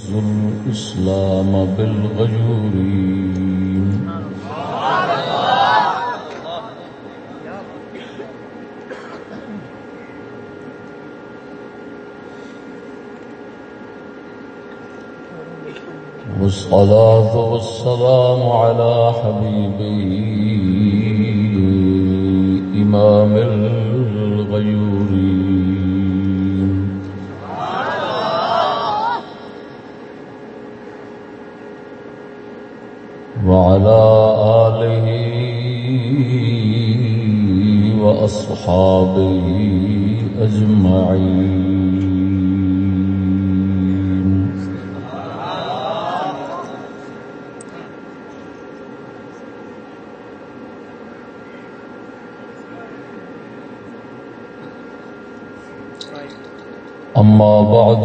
الإسلام بالغيورين والصلاة والسلام على حبيبه إمام الغيورين وعلى آله وأصحابه أجمعين. أما بعد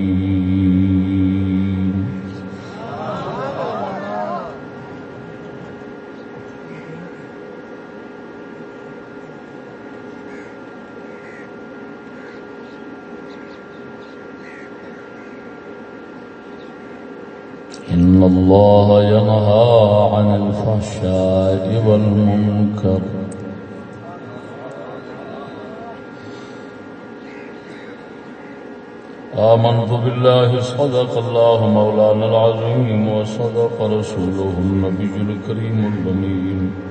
إن الله ينهى عن الفحشاء والمنكر آمنت بالله صدق الله مولانا العظيم وصدق رسوله النبي الكريم الأمين.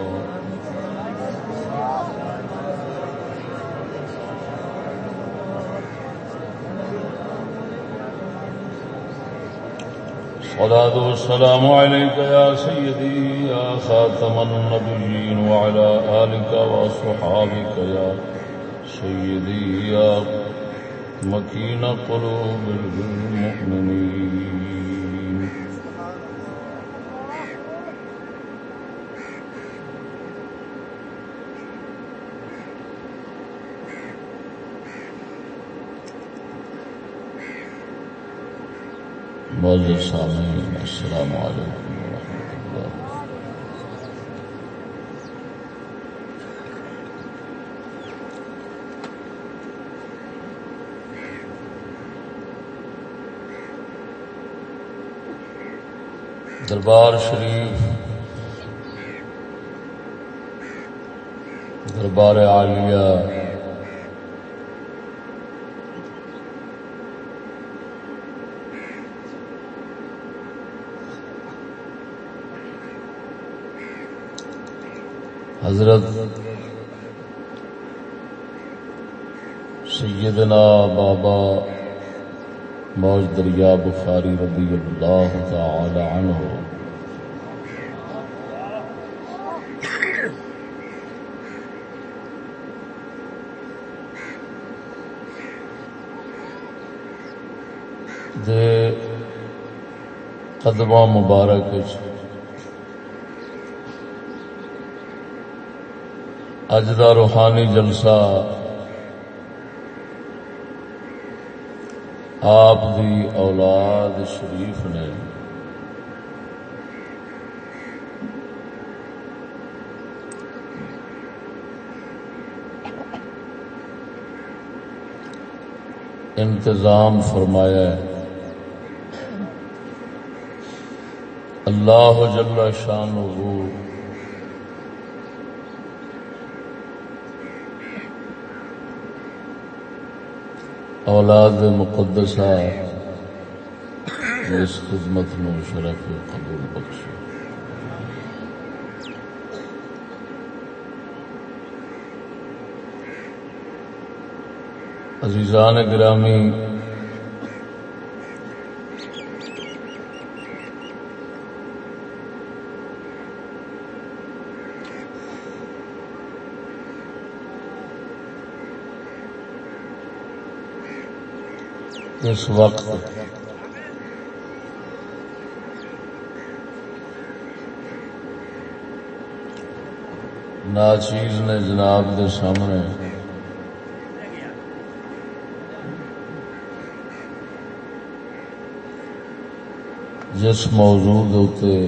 صلاة والسلام عليك يا سيدي، يا خاتم النبيين، وعلى آلك وأصحابك يا سيدي، يا مكين قلوب المؤمنين. معذر سامعین السلام علیکم ورحمۃ اللہ دربار شریف دربار عالیہ حضرت سیدنا بابا موج دریا بخاری رضی اللہ تعالی عنہ۔ دے قدمہ مبارک اج دا روحانی جلسہ۔ آپ دی اولاد شریف نے انتظام فرمایا ہے۔ اللہ جل شان اولاد مقدسہ اس خدمت نو شرف قبول بخش عزیزان گرامی اس وقت ناچیز نے جناب دے سامنے جس موضوع دے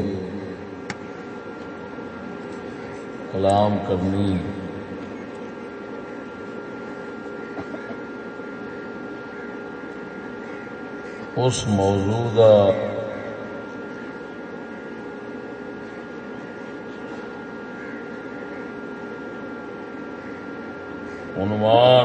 کلام کرنی اس موضوع کا عنوان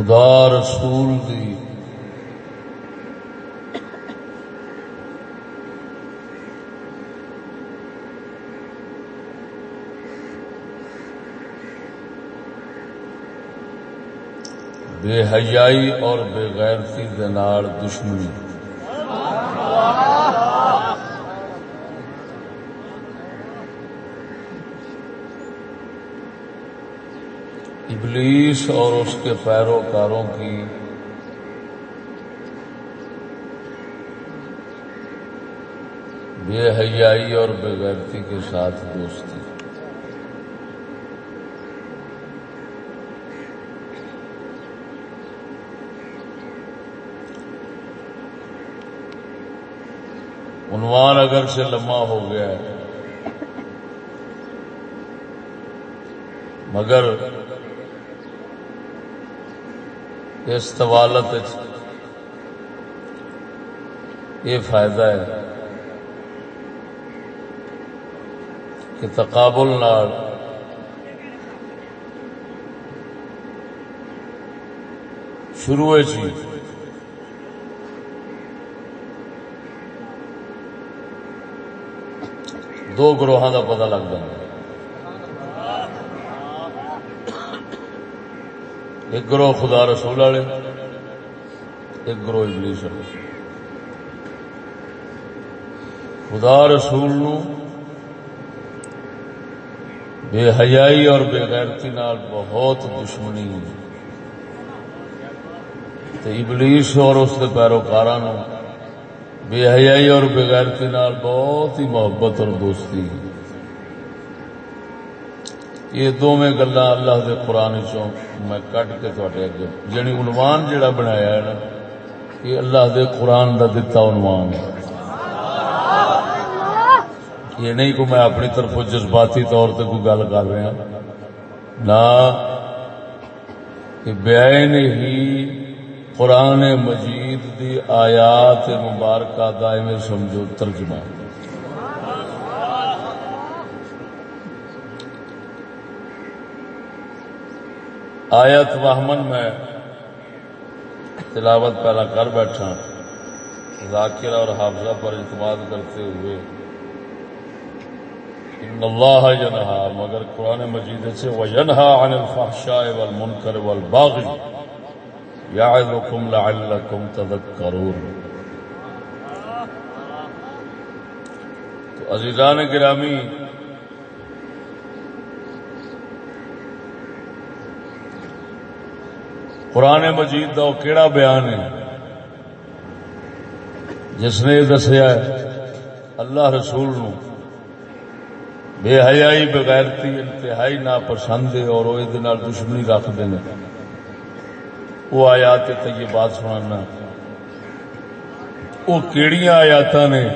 خدا رسول دی۔ بے حیائی اور بے غیرتی دشمنی۔ ابلیس اور اس کے پیروکاروں کی بے حیائی اور بے غیرتی کے ساتھ دوستی۔ عنوان اگر سے لمحہ ہو گیا ہے، مگر اس طوالت یہ فائدہ ہے کہ تقابل نال شروع چیز جی۔ دو گروہ کا پتا لگ جائے ایک گروہ خدا رسول والے، ایک گروہ ابلیس والے۔ خدا رسول نو بے حیائی اور بے غیرتی نال بہت دشمنی ابلیس اور اس کے پیروکار بے حیائی اور بغیرتی نال بہت ہی محبت اور دوستی۔ یہ دونوں گلا اللہ دے قرآن چوں میں کٹ کے تھوڑے اگے جنی عنوان جڑا بنایا ہے نا، یہ اللہ دے قرآن دا دتا عنوان ہے۔ یہ نہیں کہ میں اپنی طرف جذباتی طور سے کوئی گل کر رہا۔ نہ بین ہی قرآن مجید دی آیات مبارکہ دائم سمجھو ترجمہ۔ آیت وحمن میں تلاوت پہلا کر بیٹھا، ذاکرہ اور حافظہ پر اعتماد کرتے ہوئے، ان اللہ ینہا مگر قرآن مجید سے وَيَنْهَا عَنِ الْفَحْشَاءِ وَالْمُنْكَرِ وَالْبَاغِي یعظکم لعلکم تذکرون. تو عزیزان گرامی قرآن مجید کا وہ کیڑا بیان ہے؟ جس نے یہ دسیا اللہ رسول نو بے حیائی بغیرتی، انتہائی ناپسند ہے اور وہ یہ دشمنی رکھتے ہیں وہ آیات طیبات سنانا۔ وہ کیڑیاں آیات نے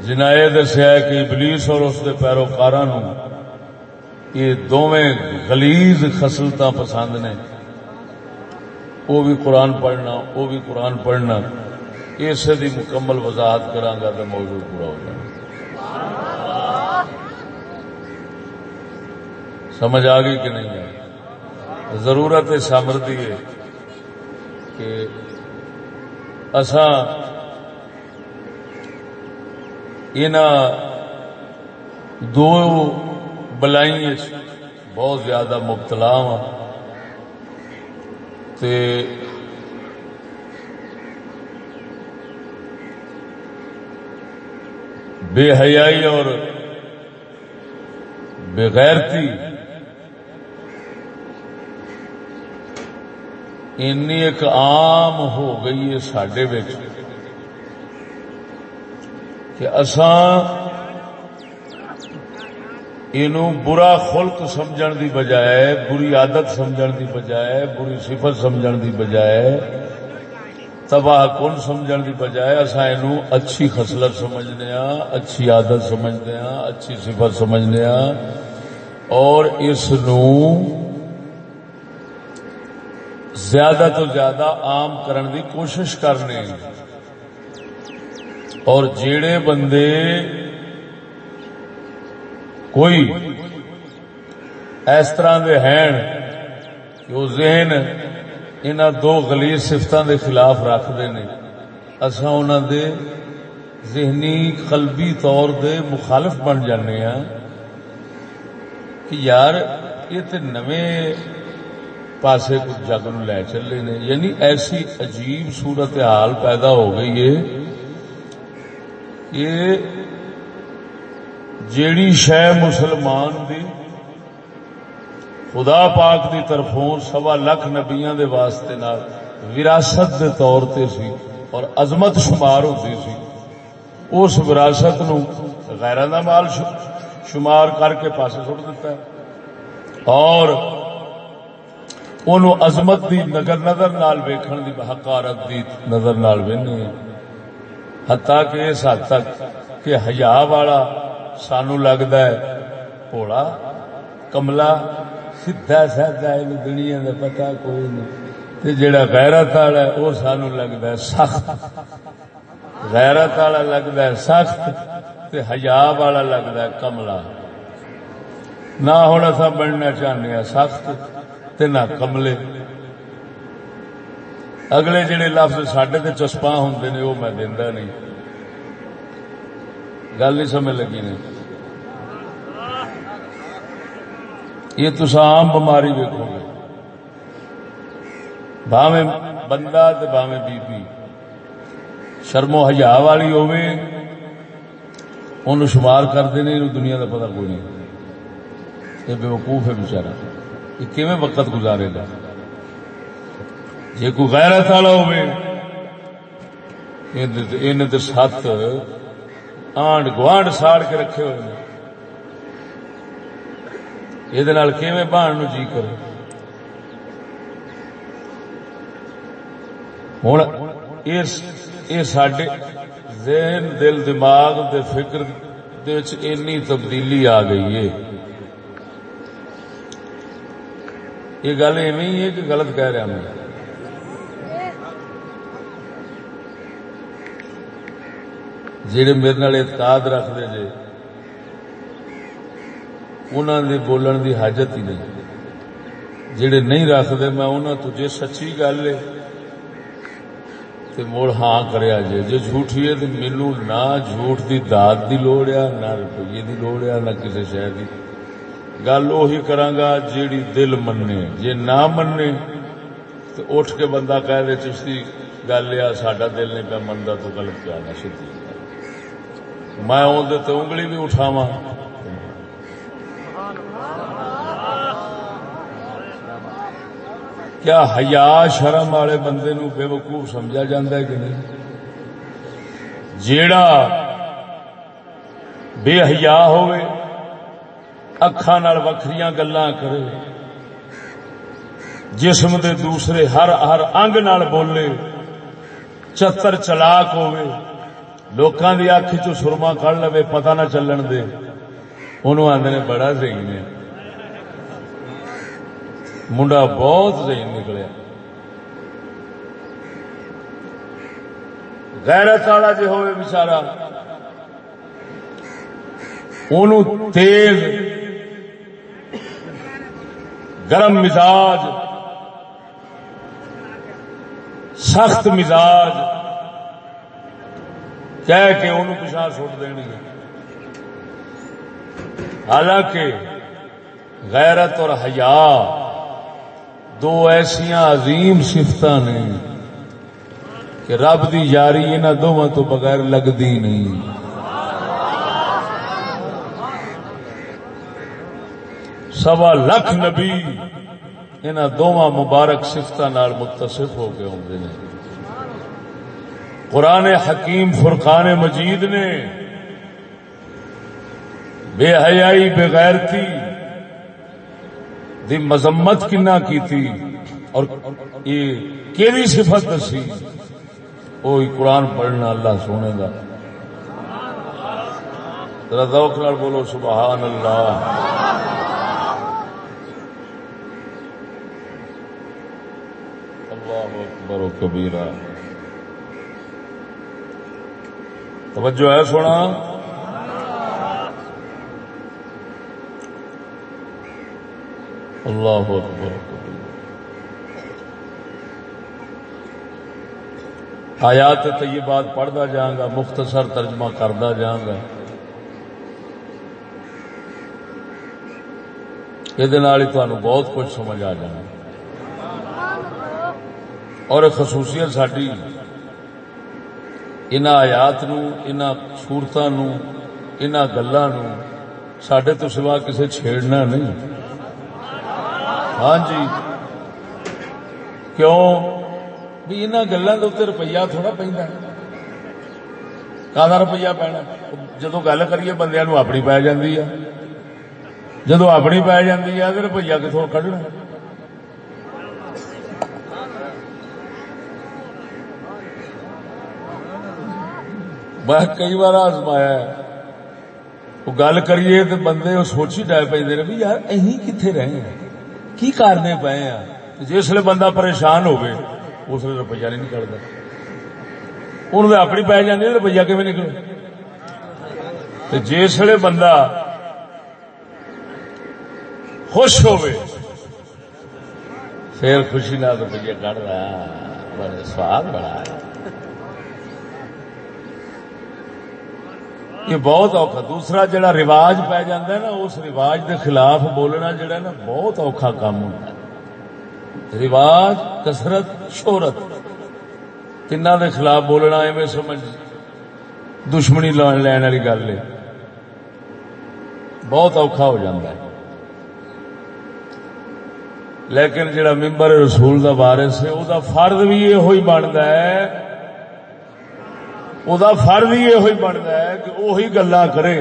جنہیں یہ دسیا کہ ابلیس اور اس کے پیروکار یہ دونیں گلیز خسلت پسند نے۔ وہ بھی قرآن پڑھنا، وہ بھی قرآن پڑھنا۔ اسے دی مکمل وضاحت کرانگا تو موضوع پورا ہو جائے سمجھ آ گئی کہ نہیں آئی ضرورت سامر دی ہے کہ اساں دو بلائی بہت زیادہ مبتلا ہاں۔ بے حیائی اور بغیرتی این ایک عام ہو گئی ہے سڈے کہ اسان برا خلق سمجھن دی بجائے، بری عادت سمجھن دی بجائے، بری صفت سمجھن دی بجائے، تباہ کن سمجھن دی بجائے اصا یہ اچھی خسلت سمجھنے ہاں اچھی عادت سمجھنے ہاں اچھی صفت سمجھنے ہاں اور اس نو زیادہ تو زیادہ عام کرن دی کوشش کرنے اور جیڑے بندے کوئی اس طرح دے ہیں کہ وہ ذہن ان دو گلیز سفتوں دے خلاف رکھتے ہیں۔ اصا ان دے ذہنی قلبی طور دے مخالف بن جانے ہاں۔ کہ یار، یہ تو نویں پاسے کچھ جگ نو لے چلے نے۔ یعنی ایسی عجیب صورت حال پیدا ہو گئی ہے کہ جیڑی شہ مسلمان دی، خدا پاک دی طرفوں سوا لکھ نبیاں دے واسطے نال وراثت دے طور تے سی اور عظمت شمار ہوتی سی۔ اس وراثت نو غیرہ دا مال شمار کر کے پاسے سٹ دیتا ہے۔ اور انہوں عظمت دی نگر نظر نال ویکھن دی حقارت دی نظر نال وینے حتیٰ کہ اس حد تک کہ حیا والا سانو لگتا ہے پوڑا کملا سیدا سادا دنیا کا پتا کوئی نہیں جڑا غیرت والا ہے وہ سانو لگتا ہے سخت غیرت والا لگتا ہے سخت ہزار والا لگتا ہے کملا نہ ہوں اصا بننا چاہنے ہیں سخت نہ کملے اگلے جڑے لفظ سڈے چسپاں ہوں نے وہ میں دینا نہیں گل نہیں سمجھ لگی نہیں یہ تو عام بماری دیکھو گے۔ باویں بندہ باویں بی بی شرم و حیا والی ہوے ان شمار کرتے نہیں دنیا کا پتا کوئی نہیں۔ یہ بے وقوف ہے بچارا یہ کیون وقت گزارے گا؟ جی کوئی غیرت والا ہوے سات آنڈ گوانڈ ساڑ کے رکھے ہوئے ہیں۔ یہ بہن نو جی کرے ہوں یہ سڈے ذہن، دل، دماغ دے فکر اینی تبدیلی آ گئی ہے۔ یہ گل ایویں ہے کہ غلط کہہ رہا میں۔ جہے میرے نال اعتقاد رکھتے جے انہوں نے بولن دی حاجت ہی نہیں۔ جہے نہیں رکھتے، میں انہوں تو جی سچی گل ہے تو مڑ ہاں کریا جے۔ جی جھوٹھی ہے تو مینو نہ جھوٹ دی داد دی لوڑ ہے، نہ روپیے دی لوڑ ہے، نہ کسی شہر کی گل اہی کرانگا جیڑی دل مننے۔ جے نہ مننے تو اٹھ کے بندہ کہہ دے چشتی، گل یا ساڈا دل نہیں پہ منتا تو غلط کیا نہ سیدھی میں اندر انگلی بھی اٹھاوا کیا حیا شرم والے بندے نو بے وقوف سمجھا ہے کہ نہیں جیڑا بے حیا ہوئے اکھان وکری گلا کرے جسم دے دوسرے ہر ہر انگ نال بولے چتر چلاک ہوئے لوکاں دی اکھ چ سرما کڑ لو پتہ نہ چلن دے۔ انہوں آدھے نے بڑا ذہین ہے۔ منڈا بہت ذہین نکلیا۔ غیرت والا جی ہوئے بچارا ان تیز، گرم مزاج، سخت مزاج۔ کہہ کے ان پچھا سٹ دیں ہے۔ حالانکہ غیرت اور حیا دو ایسا عظیم سفت نے کہ رب دی یاری ان دونوں تو بغیر لگتی نہیں۔ سوا لکھ نبی انہوں دونوں مبارک سفت متصف ہو کے آدھے قرآن حکیم فرقان مجید نے بے حیائی بغیرتی دی مذمت کنا کی تھی اور یہ کیڑی صفت دسی؟ وہ قرآن پڑھنا اللہ سونے کا ذرا ذوق نال بولو، سبحان اللہ۔ اللہ اکبر و کبیرہ۔ توجہ ہے سونا؟ اللہ اکبر آیات طیبات پڑھتا جاگا، مختصر ترجمہ کرتا جاگا۔ یہ بہت کچھ سمجھ آ جانا۔ اور خصوصیت ساری ان آیات ان سورتوں گلوں سڈے تو سوا کسی چھیڑنا نہیں ہاں جی کیوں بھی ان گلوں کے روپیہ تھوڑا پہ کا روپیہ پینا جدو گل کریے بندیا نو اپنی پی جاتی ہے جدو اپنی پی جاتی ہے روپیہ کتوں کھڑنا میں کئی بار آزمایا وہ گل کریے تو بندے وہ سوچی ڈائ پہ بھی یار اہی کتنے رہے ہیں؟ کی کرنے پے ہیں؟ جسے بندہ پریشان ہوئے اس لیے روپیہ نہیں نکلتا۔ ان اپنی پی جاتی روپیہ کیون نکلے؟ جسے بندہ خوش ہوئے پھر خوشی نہ روپیہ کٹ رہا بڑے سواد بڑا ہے۔ یہ بہت اوکھا۔ دوسرا جڑا رواج پی جا نا، اس رواج دے خلاف بولنا جڑا نا، بہت اوکھا کام ہوتا ہے۔ رواج کسرت شہرت۔ تین دے خلاف بولنا ایویں سمجھ، دشمنی لین والی گل ہے۔ بہت اوکھا ہو جاتا ہے۔ لیکن جڑا ممبر رسول دا وارث ہے وہ فرد بھی یہ ہوئی بنتا ہے وہ فرد ہی یہ بنتا ہے کہ وہی گلا کرے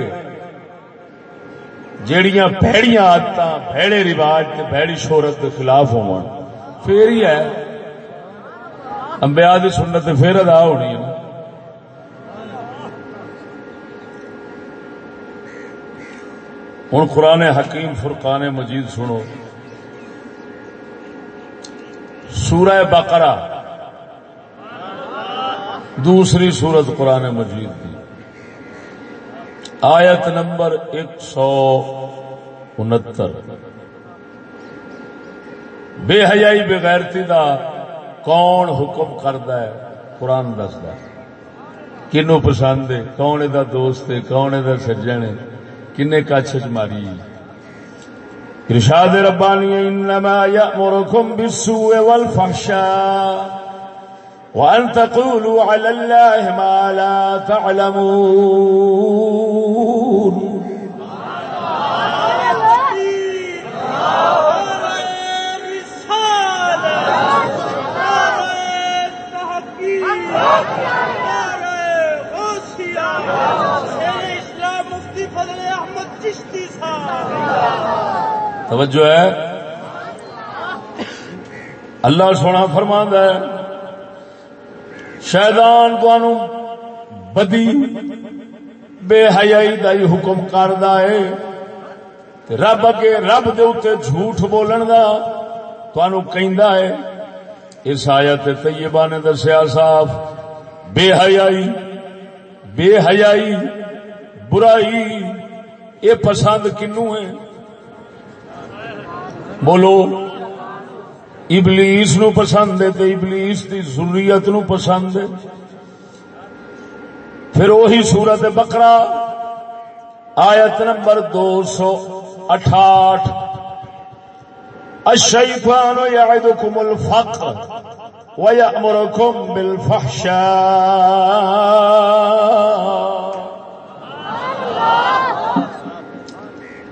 جیڑیاں بھڑیاں آدت بھڑے رواج بھڑی شہرت کے خلاف ہو پھر ہی ہے امبیا کی سنت پھر ادا ہونی ہے ہوں قرآن حکیم فرقان مجید سنو سورہ بقرہ دوسری سورت قرآن مجید کی آیت نمبر ایک سو انہتر۔ بے حیائی بغیرتی دا کون حکم کرتا ہے؟ قرآن دستا کنو پسند ہے کون دا دوست ہے کون دا سجن ہے کنے کچھ ماری؟ ارشاد ربانی انما یامرکم بالسوء والفحشاء۔ وأن تقولوا على الله ما لا تعلمون. توجہ ہے؟ اللہ سونا فرمان ہے شیطان تو بدی بے حیائی دا ہی حکم کردا ہے۔ رب اگے رب دے اوتے جھوٹ بولن دا تانوں کہندا ہے۔ اس آیت طیبہ نے دسیا صاف، بے حیائی بے حیائی، برائی یہ پسند کنو ہے بولو۔ ابلیس نو پسند ہے تو ابلیس کی ضروریت نو پسند ہے۔ پھر وہی سورت بکرا آیت نمبر دو سو اٹھاٹھ۔ الشیطان یعدکم الفقر ویأمرکم بالفحشاء۔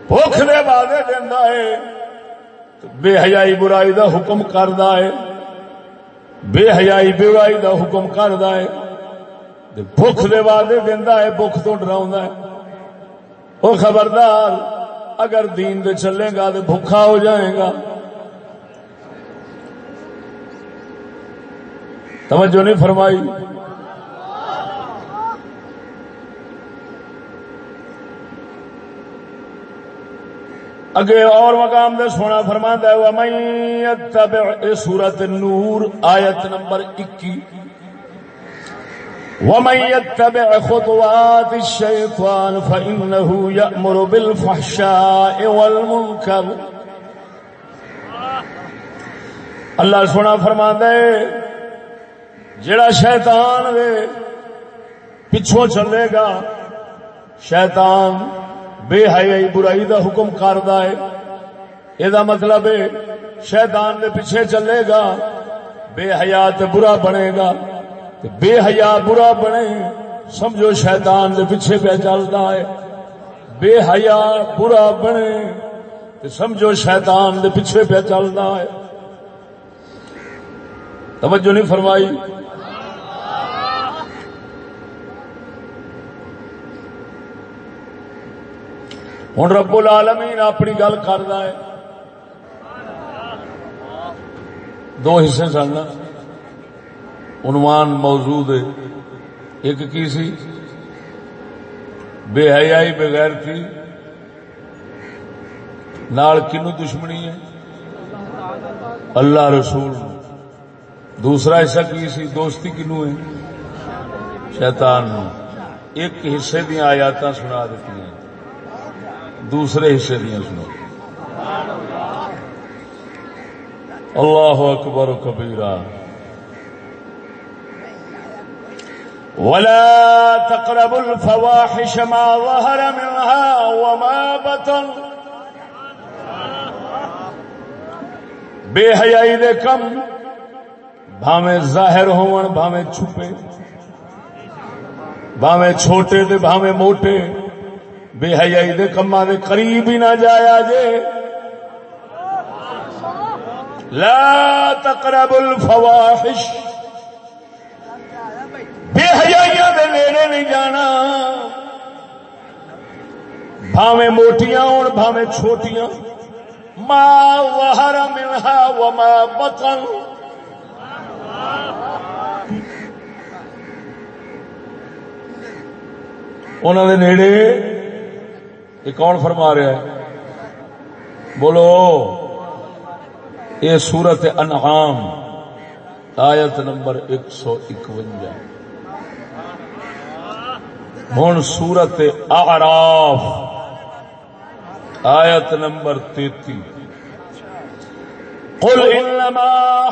بھوک دے وعدے دینا ہے۔ بے حیائی برائی دا حکم کردا ہے۔ بے حیائی برائی دا حکم کردا ہے۔ بھوک دے وعدے دینا ہے، بھوک تو ڈراؤں ہے۔ وہ خبردار، اگر دین دے چلے گا تو بھوکا ہو جائے گا۔ توجہ نہیں فرمائی۔ اگے اور مقام دے سونا فرما ہے سورت نور آیت نمبر اکی ومن يتبع خطوات الشيطان فإنه يأمر بالفحشاء والمنكر۔ اللہ سونا فرما دے جڑا شیطان دے پچھوں چلے گا، شیطان بے حیائی برائی دا حکم کردا ہے۔ یہ مطلب ہے، شیطان دے پیچھے چلے گا، بے حیات برا بنے گا۔ بے حیا برا بنے، سمجھو شیطان دے پیچھے پہ چلتا ہے۔ بے حیا برا بنے سمجھو شیطان دے پیچھے پہ چلتا ہے۔ توجہ نہیں فرمائی۔ ہوں رب العالمین اپنی گل کرتا ہے۔ دو حصے سن عنوان موجود ہے ایک کی سی؟ بے حیائی بغیر تھی نال کنو دشمنی ہے؟ اللہ رسول۔ دوسرا حصہ کی سی؟ دوستی کنو ہے؟ شیطان نو۔ ایک حصے دیا آیات سنا دیتی۔ دوسرے حصے دیا سنو اللہ اکبر کبیرہ۔ ولا تقربوا الفواحش ما ظهر منها وما بطن۔ بے حیائی دے کم بھاویں ظاہر ہون بھاویں چھپے۔ بھاویں چھوٹے دے بھاویں موٹے۔ بے حیائی دے کما دے قریب ہی نہ جایا جے۔ لا تقرب الفواحش۔ بے حیائیاں دے نیڑے نہیں جانا۔ بھاویں موٹیاں ہون، بھاویں چھوٹیاں۔ ما ظہر منها وما بطن۔ انہوں نے نیڑے یہ کون فرما رہا ہے؟ بولو، یہ سورت انعام، آیت نمبر ایک سو اکوجا ہوں سورت اعراف، آیت نمبر تیتی قل انما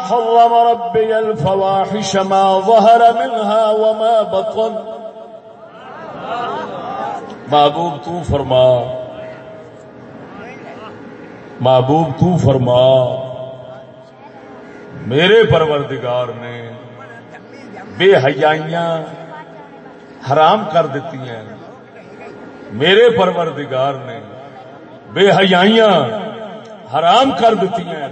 حرم ربي الفواحش، ما ظهر منها وما بطن۔ محبوب تو فرما۔ محبوب تو فرما۔ میرے پروردگار نے بے حیائیاں حرام کر دیتی ہیں۔ میرے پروردگار نے بے حیائیاں حرام کر دیتی ہیں۔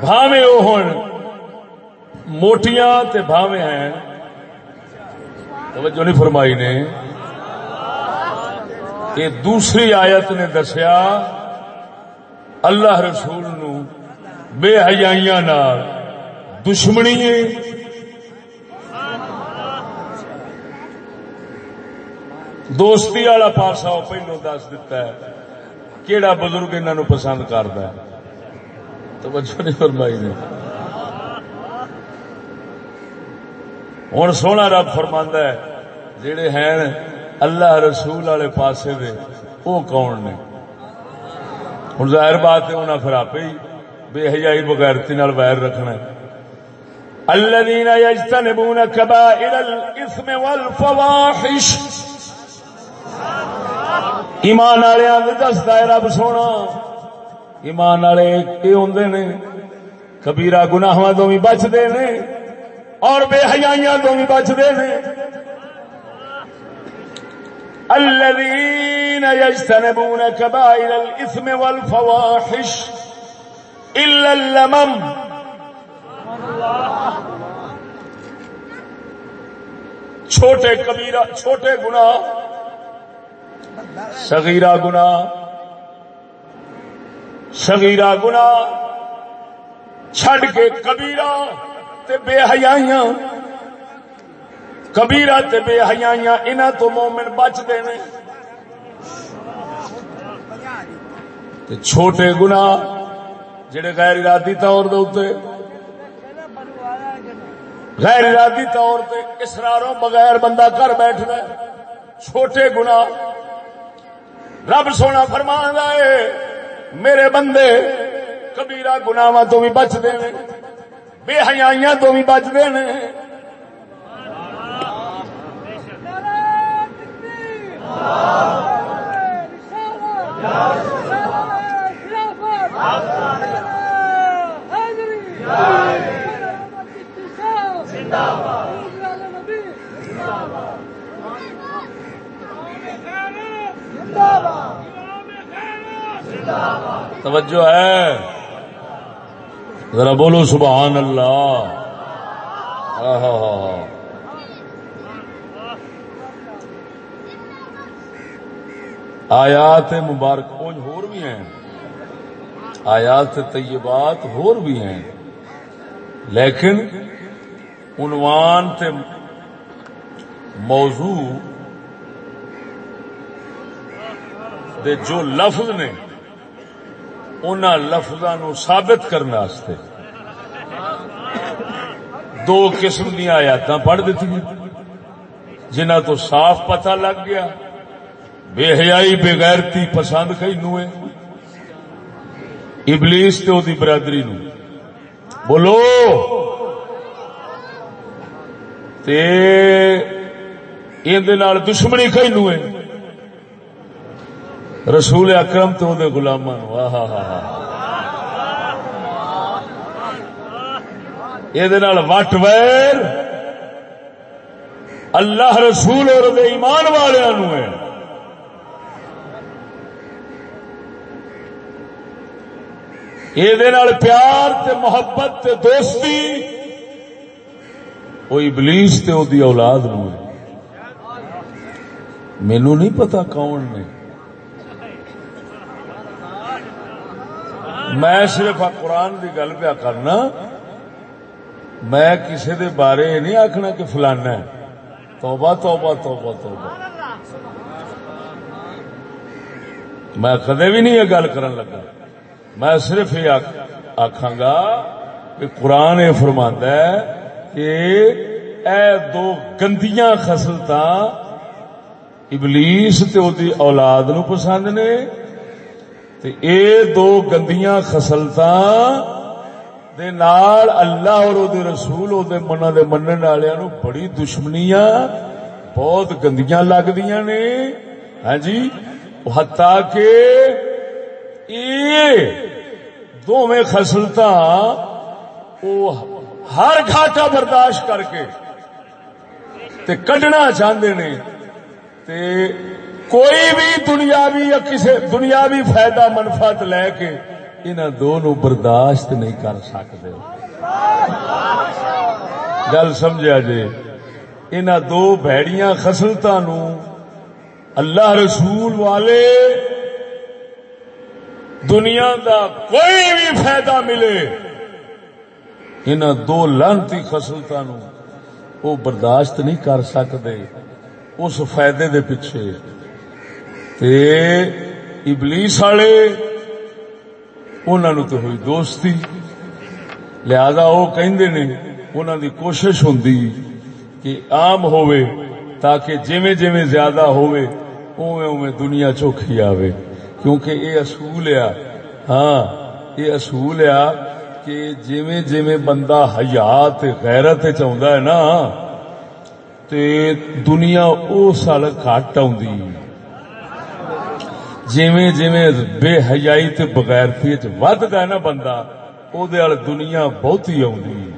بھاوے وہ ہوں موٹیاں تے بھاوے ہیں۔ توجہ نہیں فرمائی نے۔ یہ دوسری آیت نے دسیا، اللہ رسول نو بے حیائیاں نال دشمنی دوستی والا پاسا وہ پہلو دس دتا ہے کہڑا بزرگ انہوں پسند کرتا ہے؟ توجہ نہیں فرمائی نے۔ ہوں سونا رب فرماندہ ہے، جڑے ہیں اللہ رسول والے پاسے دے وہ کون نے؟ ہوں ظاہر بات ہے انہیں پھر آپ ہی، بے حجائی بغیرتی نال ویر رکھنا الذين يجتنبون كبائر الاثم والفواحش۔ ایمان والے دستا ہے رب سونا۔ ایمان والے یہ ہوں نے کبیرا گناہاں تو بھی بچتے نے اور بے حیائیاں تو بھی بچتے نے۔ الذين يجتنبون كبائر الإثم والفواحش إلا اللمم. چھوٹے کبیرہ، چھوٹے گنا سگیرا گنا سگیرا گنا چھڈ کے کبیرہ تے بے حیائیاں کبیرہ تے بے حیائیاں انہاں تو مومن بچ دے نے تے چھوٹے گناہ جڑے غیر ارادی طور دے غیر ارادی طور تے اسراروں بغیر بندہ کر بیٹھنا چھوٹے گناہ۔ رب سونا فرما ہے، میرے بندے، کبیرہ گناواں تو بھی بچ دے بے حیائیاں تو بھی بچ دے توجہ ہے۔ ذرا بولو سبحان اللہ۔ آیات مبارک کچھ ہور بھی ہیں۔ آیات طیبات ہور بھی ہیں۔ لیکن عنوان تے موضوع دے جو لفظ نے ان لفظوں ثابت کرنے دو قسم دیا آیات پڑھ دیتی جنہ تو صاف پتہ لگ گیا۔ بے حیائی بےغیرتی پسند کئی نو ابلیس تے دی برادری نو۔ بولو۔ تے دشمنی کئی نو رسول اکرم تو دے غلاما یہ وٹ ویر۔ اللہ رسول اور ایمان والوں یہ پیار تے محبت تے دوستی وہ ابلیس تے او دی اولاد نو مینو نہیں پتا کون نے۔ میں صرف قرآن کی گل پیا کرنا، میں کسی دے بارے نہیں آخنا کہ فلانا ہے۔ توبہ توبہ توبہ توبہ۔ میں کدے بھی نہیں یہ گل کرن لگا۔ میں صرف یہ آخا گا کہ قرآن یہ فرما ہے کہ اے دو گندیاں خسلت ابلیس تے اولاد نو پسند نے، تے اے دو گندیاں خسلتا اللہ اور او دے رسول او دے منا دے منن والے نو بڑی دشمنیاں بہت گندیاں لگدیاں نے۔ ہاں جی حتا کہ اے خسلتا ہر گھاٹا برداشت کر کے تے کڈنا چاہندے نے تے کوئی بھی دنیاوی یا کسی دنیاوی فائدہ منفت لے کے ان دونوں برداشت نہیں کر سکتے گل سمجھا جی ان دو بھڑیاں خسلت اللہ رسول والے دنیا دا کوئی بھی فائدہ ملے ان دو لانتی خسلت وہ برداشت نہیں کر سکتے اس فائدے دے پیچھے۔ تے ابلیس والے انہوں تو ہوئی دوستی۔ لہذا وہ کہندے نے انہوں دی کوشش ہوں کہ عام ہوئے تاکہ جویں جویں زیادہ ہوئے اوے اوے دنیا چوکھی آوے۔ کیونکہ یہ اصول ہے۔ ہاں یہ اصول ہے کہ جویں جویں بندہ حیات، غیرت چاہتا ہے نا، تے دنیا او سال گھٹ آدھی جیویں جیویں بے حیائی تے بغیرتی ود نا بندہ، او دے دنیا بہت ہی آدھی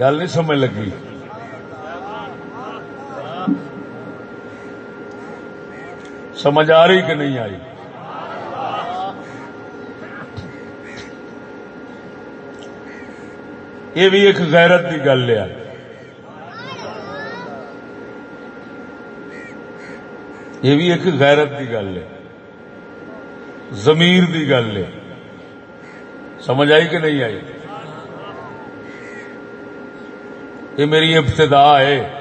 گل نہیں سمجھ لگی؟ سمجھ آ رہی کہ نہیں آئی؟ یہ بھی ایک غیرت کی گل ہے۔ یہ بھی ایک غیرت کی گل ہے۔ زمیر کی گل ہے۔ سمجھ آئی کہ نہیں آئی؟ یہ میری ابتدا ہے۔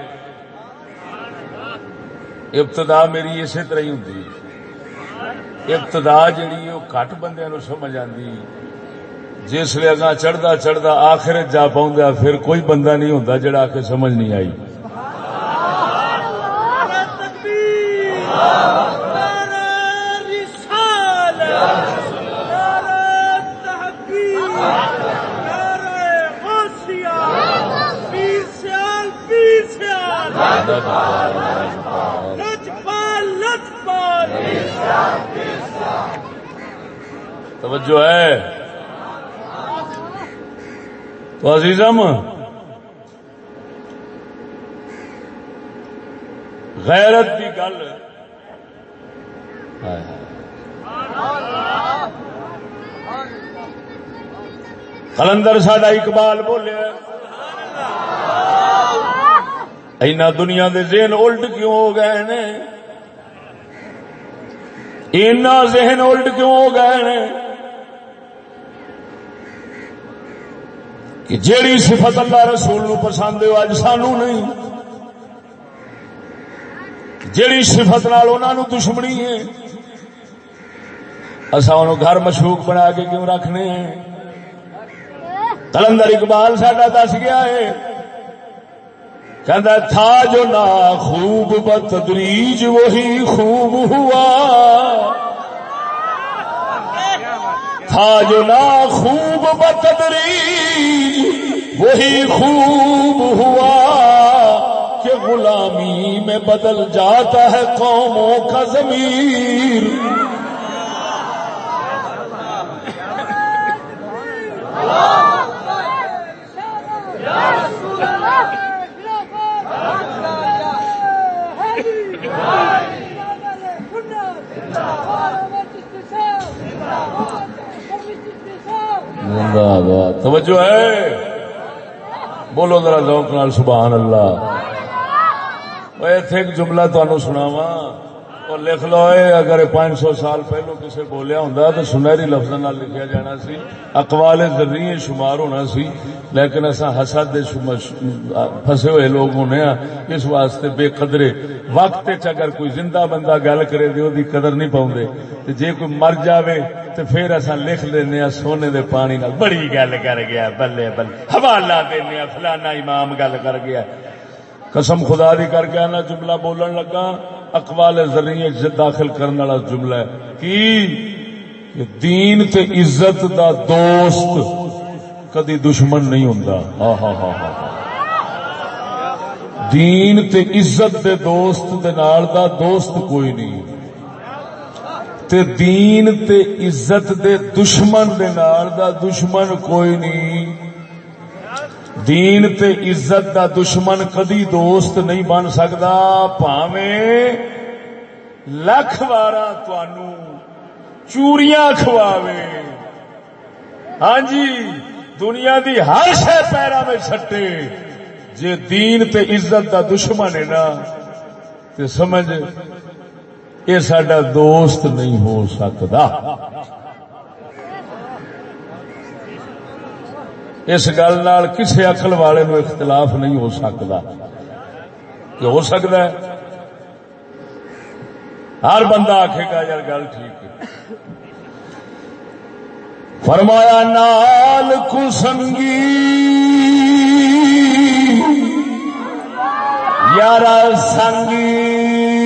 ابتدا میری اسی طرح ہی ہوں ابتدا جیڑی وہ کٹ بندے سمجھ آتی جس لیے اگا چڑھتا چڑھتا آخر جا پاؤں پھر کوئی بندہ نہیں ہوں جڑا آ کے سمجھ نہیں آئی۔ توجہ ہے۔ تو عزیزم غیرت کی گل کلندر ساڈا اقبال بولیا اینا دنیا دے ذہن الٹ کیوں ہو گئے نے اینا ذہن الٹ کیوں ہو گئے نے کہ جیڑی صفت اللہ رسول نو پسند ہے اج سانو نہیں۔ جیڑی صفت نال انہاں نو دشمنی ہے۔ اسا انہوں گھر مشوق بنا کے کیوں رکھنے ہیں؟ کلندر اقبال ساڈا دس گیا ہے۔ کہندا تھا جو نا خوب بتدریج وہی خوب ہوا۔ تھا جو نا خوب بتدریج وہی خوب ہوا کہ غلامی میں بدل جاتا ہے قوموں کا ضمیر توجہ ہے؟ بولو ذرا ذوق نال سبحان اللہ۔ ایتھے ایک جملہ تنا سناوا اور لکھ لو اگر پانچ سو سال پہلو کسی بولیا ہوں تو سنہری لفظ لکھیا جانا سی، اقوال ذریعے شمار ہونا سی، لیکن اصا حسد پھسے ہوئے لوگ ہونے ہاں، اس واسطے بے قدرے وقت اگر کوئی زندہ بندہ گل کرے تو دی قدر نہیں پاؤں جے کوئی مر جاوے تو پھر اصا لکھ لینا ہاں، سونے دے پانی نال بڑی گل کر گیا، بلے بلے، حوالہ دینا ہاں، فلانا امام گل کر گیا۔ قسم خدا دی کر کے آنا، جملہ بولن لگا۔ اقوال ذریعے سے داخل کرنے والا جملہ ہے۔ کی دین تے عزت دا دوست کدی دشمن نہیں ہوں ہاں ہاں ہاں ہاں دین تے عزت دے دوست دے نال دا دوست کوئی نہیں۔ تے دین تے عزت دے دشمن دے نال دا دشمن کوئی نہیں۔ دین تے عزت دا دشمن کدی دوست نہیں بن سکتا پاویں لکھ بارہ تنو چوریاں کھواوے ہاں جی دنیا دی ہر شہ پیرا میں چھٹے۔ جے دین تے عزت دا دشمن ہے نا، تے سمجھ یہ سڈا دوست نہیں ہو سکتا اس گل کسی اقل والے نو اختلاف نہیں ہو سکتا۔ کہ ہو سکتا ہے۔ ہر بندہ آخے گا، یار گل ٹھیک ہے۔ فرمایا، نال کسنگی یار سنگی۔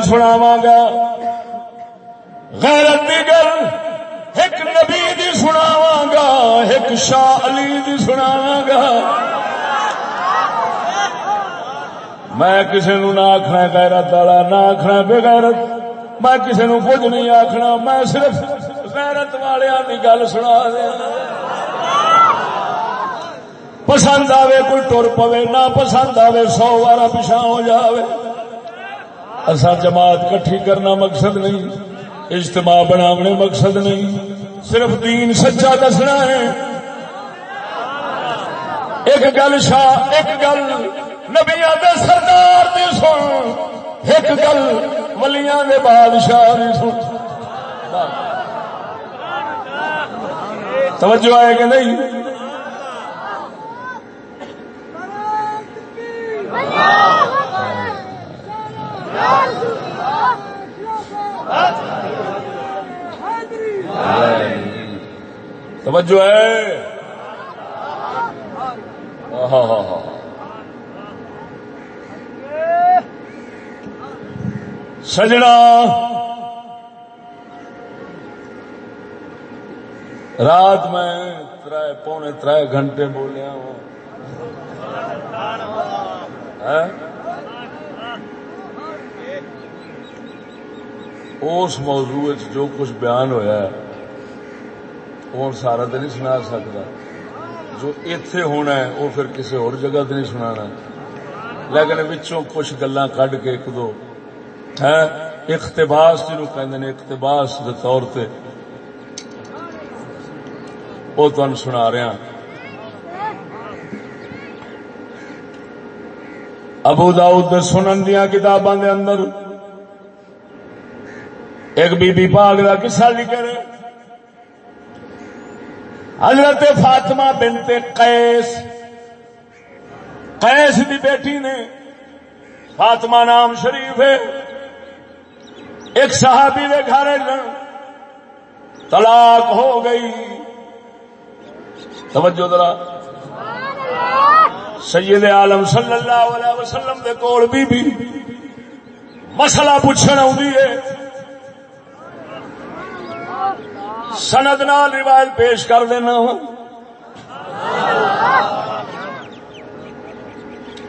گل سناوا گا۔ غیرت گل ایک نبی دی گا، ایک شاہ علی دی گا۔ میں کسی نو نہ آخنا غیرت والا، نہ آخنا بے غیرت۔ میں کسی نو کچھ نہیں آخنا میں صرف غیرت والوں کی گل سنا دیا ہاں۔ پسند آوے کوئی ٹر پوے نہ پسند آوے سو بارہ پچھا ہو جاوے۔ اصا جماعت کٹھی کرنا مقصد نہیں، اجتماع بناونے مقصد نہیں، صرف دین سچا دسنا ہے۔ ایک گل شاہ، ایک گل نبیا دے سردار دی سن، ایک گل ولیاں دے بادشاہ دی سن۔ توجہ آئے کہ نہیں؟ توجہ ہے۔ ہاں ہاں ہاں سجنا رات میں تر پونے تر گھنٹے بولیا ہوں۔ اس موضوع جو کچھ بیان ہویا ہے وہ سارا تو نہیں سنا سکتا۔ جو اتے ہونا ہے، وہ پھر کسی اور جگہ تو نہیں سنا لیکن بچوں کچھ گلا کڈ کے ایک دو۔ ہے اقتباس جنوب کہ اقتباس کے طور پہ وہ تمہیں سنا رہا ابو داؤد سنن دیا کتاباں دے اندر۔ ایک بی بی پاک کا کسا لکھے حضرت فاطمہ بنت قیس قیس دی بیٹی نے فاطمہ نام شریف ہے۔ ایک صحابی دے گھر طلاق ہو گئی۔ توجہ ذرا۔ سید عالم صلی اللہ علیہ وسلم دے کول بی بی۔ مسئلہ پوچھنا آئی ہے۔ سند نال روایت پیش کر دینا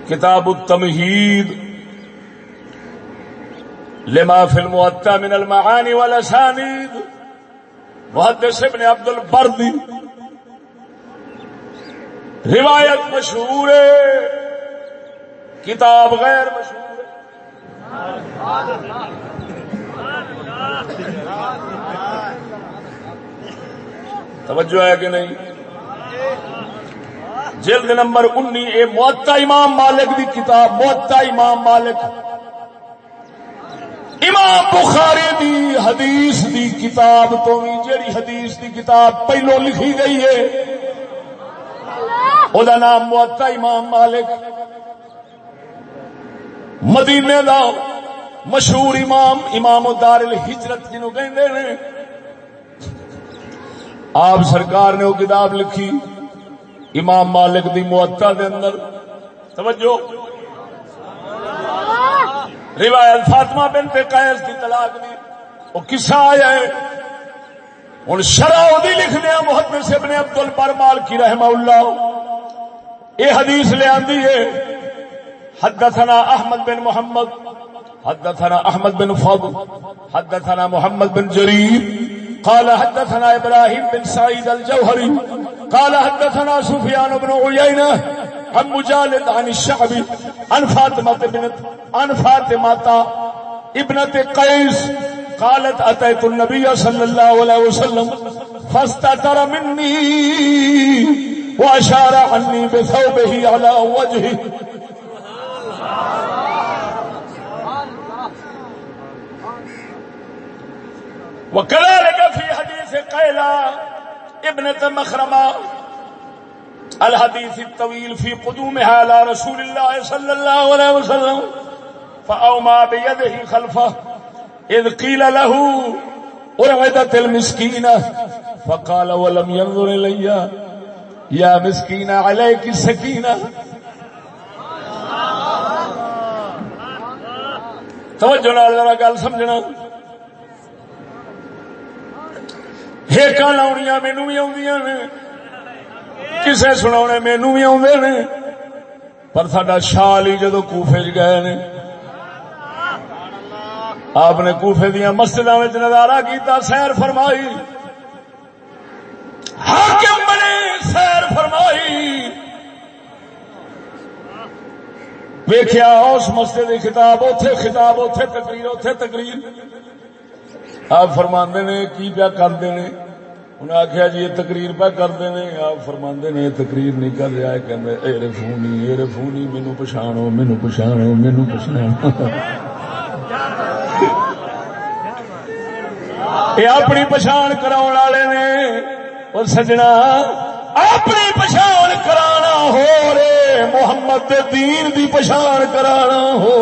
کتاب التمہید لما فی المعطا من المعانی والاسانید۔ محدث ابن عبد البردی روایت مشہور ہے۔ کتاب غیر مشہور ہے۔ توجہ ہے کہ نہیں؟ جلد نمبر انی اے موتا امام مالک دی کتاب موتا امام مالک۔ امام بخاری دی حدیث دی کتاب تو بھی، جیڑی حدیث دی کتاب پہلو لکھی گئی ہے، او دا نام موتا امام مالک۔ مدینے دا مشہور امام امام دار الحجرت جنو کہندے نے آپ سرکار نے وہ کتاب لکھی امام مالک دی معتا دے اندر۔ توجہ۔ روایت فاطمہ بن پہ قیس کی طلاق دی۔ وہ قصہ آیا ہے۔ ہوں شرح دی لکھنے محمد ابن عبد البر مال کی رحمہ اللہ۔ یہ حدیث لے آندی ہے، حدثنا احمد بن محمد، حدثنا احمد بن فضل، حدثنا محمد بن جرير قال حدثنا ابراهيم بن سعيد الجوهري قال حدثنا سفيان بن عيينة عن مجالد عن الشعبي عن فاطمة بنت عن فاطمة ابنة قيس قالت أتيت النبي صلى الله عليه وسلم فاستتر مني وأشار عني بثوبه على وجهه سبحان الله وكذلك في حديث قيلا ابنة مخرمة الحديث الطويل في قدومها على رسول الله صلى الله عليه وسلم فأوما بيده خلفه، إذ قيل له أرعدت المسكينة؟ فقال ولم ينظر إلي. يا مسكينة، عليك السكينة. توجہ نال ذرا گل سمجھنا۔ ہیکاں لاؤنیاں مینوں بھی آوندیاں نے کسے سناونے مینوں بھی آوندے نے پر ساڈا شال ہی جدو کوفے چ گئے نے آپ نے کوفے دیا مسجدوں میں نظارہ کیتا سیر فرمائی حاکم بنے سیر فرمائی ویخیا اس مسجد کی خطاب اتے خطاب اتے تقریر اتے تقریر آپ فرما نے کی پیا کرتے ہیں انہیں آخیا جی یہ تقریر پہ کرتے ہیں آپ فرما نے تقریر نہیں کر رہا کہ اے فونی اے فونی مینو پچھاڑو مینو پچھاڑو مینو پچھاڑو یہ اپنی پچھان کرا والے نے، اور سجنا، اپنی پچھان کرانا ہو رے، محمد دین دی پچھان کرانا ہو۔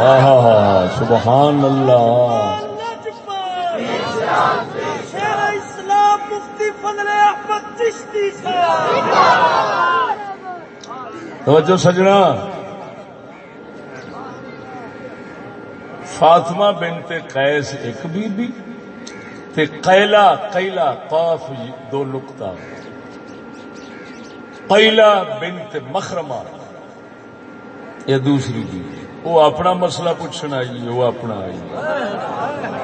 ہاں ہاں ہاں سبحان اللہ. توجہ سجنا. فاطمہ بنت قیس ایک بی بی تے قیلا قیلا قاف دو نقطہ قیلا بنت مخرمہ. یہ دوسری بی وہ اپنا مسئلہ پوچھنا آئی وہ اپنا آئی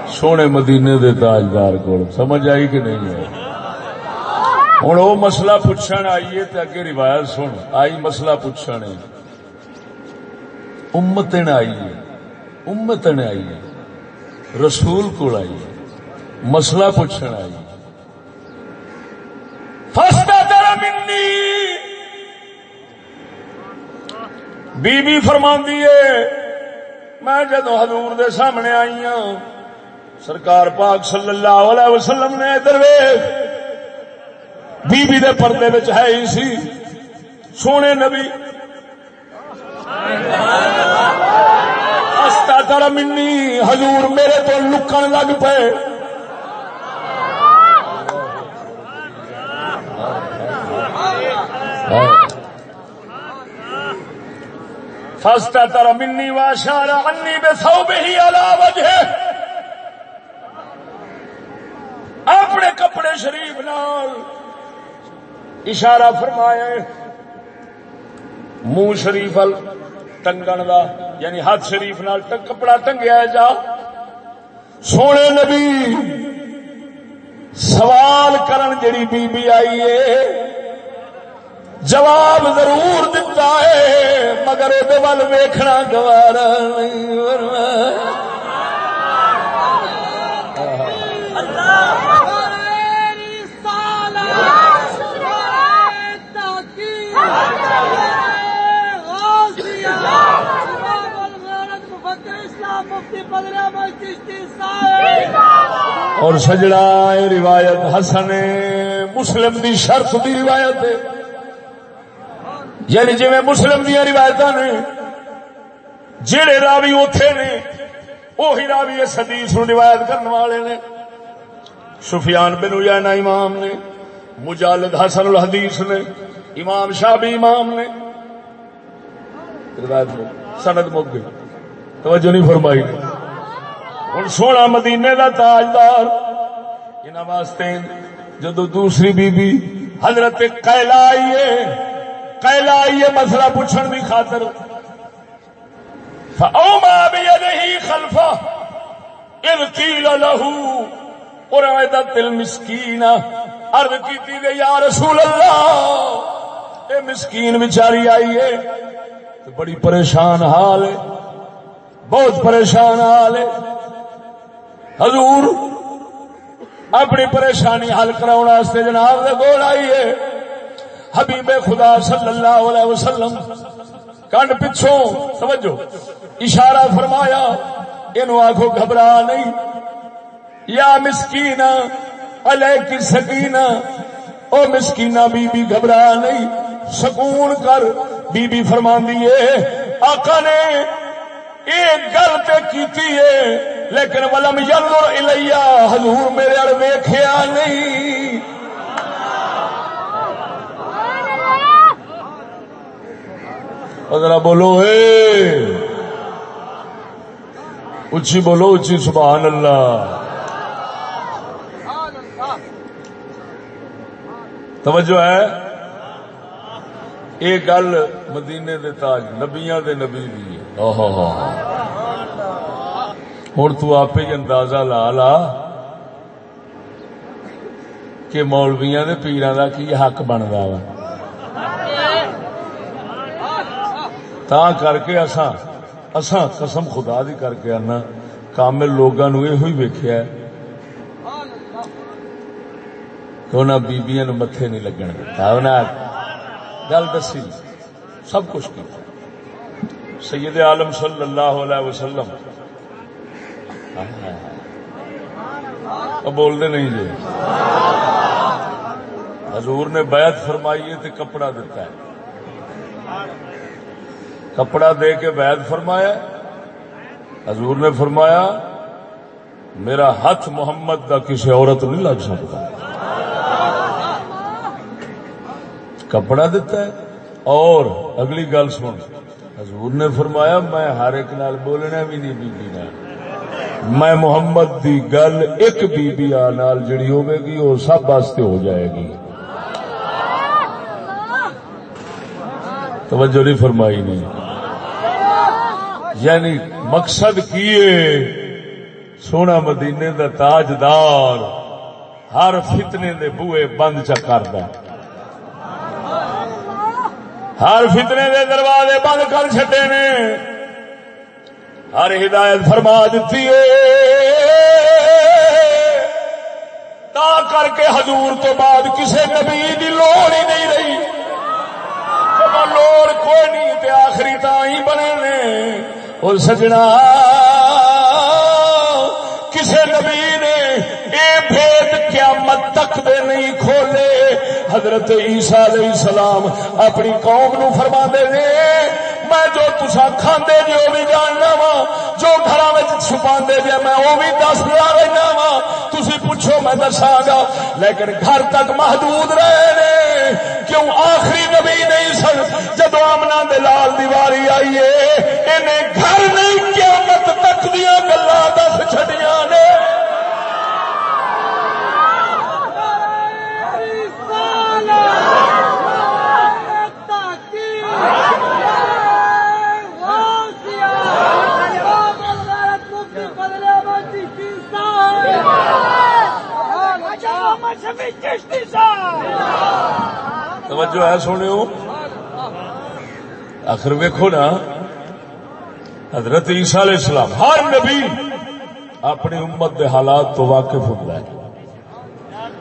سونے مدینے دے تاجدار کو سمجھ آئی کہ نہیں آئی؟ ہوں وہ مسئلہ پوچھن آئیے تو اگے روایت سن۔ آئی مسئلہ پوچھنے۔ امت آئیے امت نے آئیے رسول کو آئیے مسئلہ پوچھن آئی فستا ترا منی۔ بی بی فرما ہے، میں جدو حضور دے سامنے آئی ہوں سرکار پاک صلی اللہ علیہ وسلم نے ادھر بی بی دے پردے بچ ہے ہی سی، سونے نبی استا تر منی، حضور میرے تو لکن لگ پے Oh فستا تر منی واشارا انی بے سو بے ہی وجہ اپنے کپڑے شریف نال اشارہ فرمایا منہ شریف ٹنگن دا یعنی ہاتھ شریف نال کپڑا ٹنگیا جا. سونے نبی، سوال کرن جڑی بی بی آئی ہے جواب ضرور دتا ہے، مگر وہ ویکھنا گوارا نہیں اور سجڑا روایت حسن، مسلم دی شرط دی روایت ہے۔ یعنی جی مسلم دیا روایت نے جہے راوی اتے نے وہی راوی اس حدیث نو روایت کرنے والے نے۔ سفیان بن اجانا امام نے، مجالد حسن الحدیث نے، امام شابی امام نے۔ روایت سند مک گئی۔ توجہ نہیں فرمائی۔ ہوں سونا مدینے کا تاجدار ان واسطے جدو دوسری بی بی حضرت کیلا آئیے کیلا آئیے مسئلہ پوچھنے کی خاطر۔ خلفا ان قیل له قرعدت المسکین عرض کی گئی، یا رسول اللہ، اے مسکین بیچاری آئی ہے، تو بڑی پریشان حال ہے۔ بہت پریشان حال ہے۔ حضور، اپنی پریشانی حل کرا جناب دے گول آئی ہے۔ حبیب خدا صلی اللہ علیہ وسلم کنڈ پچھوں، سمجھو، اشارہ فرمایا یہ آخو گھبرا نہیں۔ یا مسکین الہ کی سکین او مسکینہ بی بی گھبرا نہیں۔ سکون کر بی بی فرما دیے آقا نے ایک گل تے کیتی ہے، لیکن ولم ینظر الیا حضور میرے ال ویکھیا نہیں۔ ذرا بولو، اے! اچھی بولو اچھی سبحان اللہ۔ توجہ ہے؟ یہ گل مدینے دے تاج، نبیاں دے نبی بھی ہوں تو آپ ہی اندازہ لا لا کہ مولویا دے پیران کا کی حق بنتا وا۔ تا کر کے اساں اساں قسم خدا دی کر کے آنا۔ کامل لوگاں نو لوگوں یہ ویکیا کہ انہیں بیبیاں متے نہیں لگن۔ ہاں دتا گل دسی۔ سب کچھ کی۔ سید عالم صلی اللہ علیہ وسلم۔ بولتے نہیں جی۔ حضور نے بیعت فرمائی ہے تو کپڑا دیتا ہے۔ کپڑا دے کے بیعت فرمایا، حضور نے فرمایا، میرا ہاتھ محمد کا کسی عورت نہیں لگ سکتا۔ کپڑا دیتا ہے۔ اور اگلی گل سن، حضور نے فرمایا، میں ہر ایک نال بولنا بھی نہیں بی بی نال۔ میں محمد دی گل ایک بی بی نال جڑی ہوے گی، وہ سب واسطے ہو جائے گی۔ توجہ نہیں فرمائی نہیں۔ یعنی مقصد کیے سونا مدینے دا تاجدار ہر فتنے دے بوئے بند چ کردا ہر فتنے دے دروازے بند کر چڈے نے۔ ہر ہدایت فرما دیتی تا کر کے حضور تو بعد کسی نبی کی لوڑ ہی نہیں رہی۔ لوڑ کوئی نہیں تے آخری تا ہی بنے نے۔ اور سجنا کسی نبی نے اے بھید قیامت تک دے نہیں کھولے۔ حضرت عیسیٰ علیہ السلام اپنی قوم نو فرما دے نے، میں جو تسا کھاندے جی وہ بھی جاننا وا جو گھر چھپا دے جی میں وہ بھی دس دیا رہنا وا تھی پوچھو میں دسا گا، لیکن گھر تک محدود رہے نے۔ کیوں آخری نبی نہیں سن جدو آمنا دلال دیواری آئیے انہیں گھر نہیں قیامت تک دیا گلا دس چڈیاں نے توجہ ہے سونے آخر ویکو نا، حضرت عیسیٰ علیہ السلام، ہر نبی اپنی امت کے حالات تو واقف ہوتا ہے۔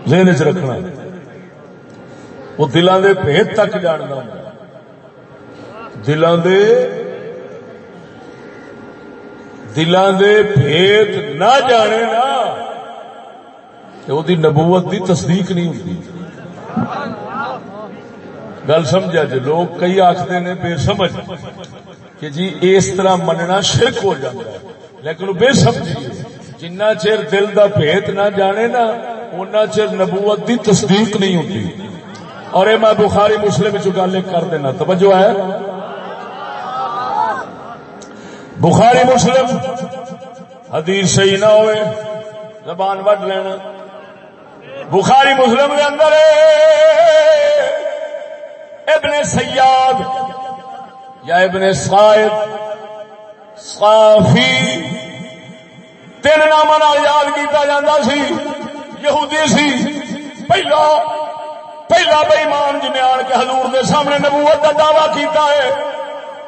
ذہن چ رکھنا وہ دلان دے بھید تک جاننا دلان دے دلان دے بھید نہ جانے نا وہ نبوت دی تصدیق نہیں ہوتی گل سمجھا جی لوگ کئی آخر نے بے سمجھ کہ جی اس طرح مننا شرک ہو جاتا ہے۔ لیکن بے سمجھی جی، جنہ چر دل دا بھید نہ جانے نا اُنہ چر نبوت دی تصدیق نہیں ہوتی۔ اور یہ میں بخاری مسلم گل کر دینا، توجہ ہے؟ بخاری مسلم حدیث صحیح نہ ہوئے، زبان وڈ لینا۔ بخاری مسلم کے اندر ابن سیاد یا ابن سائد، صافی، تین نام یاد کیتا جاتا سی، یہودی سی۔ پہلا پہلا بئیمان جن آن کے حضور دے سامنے نبوت کا دعوی کیتا ہے۔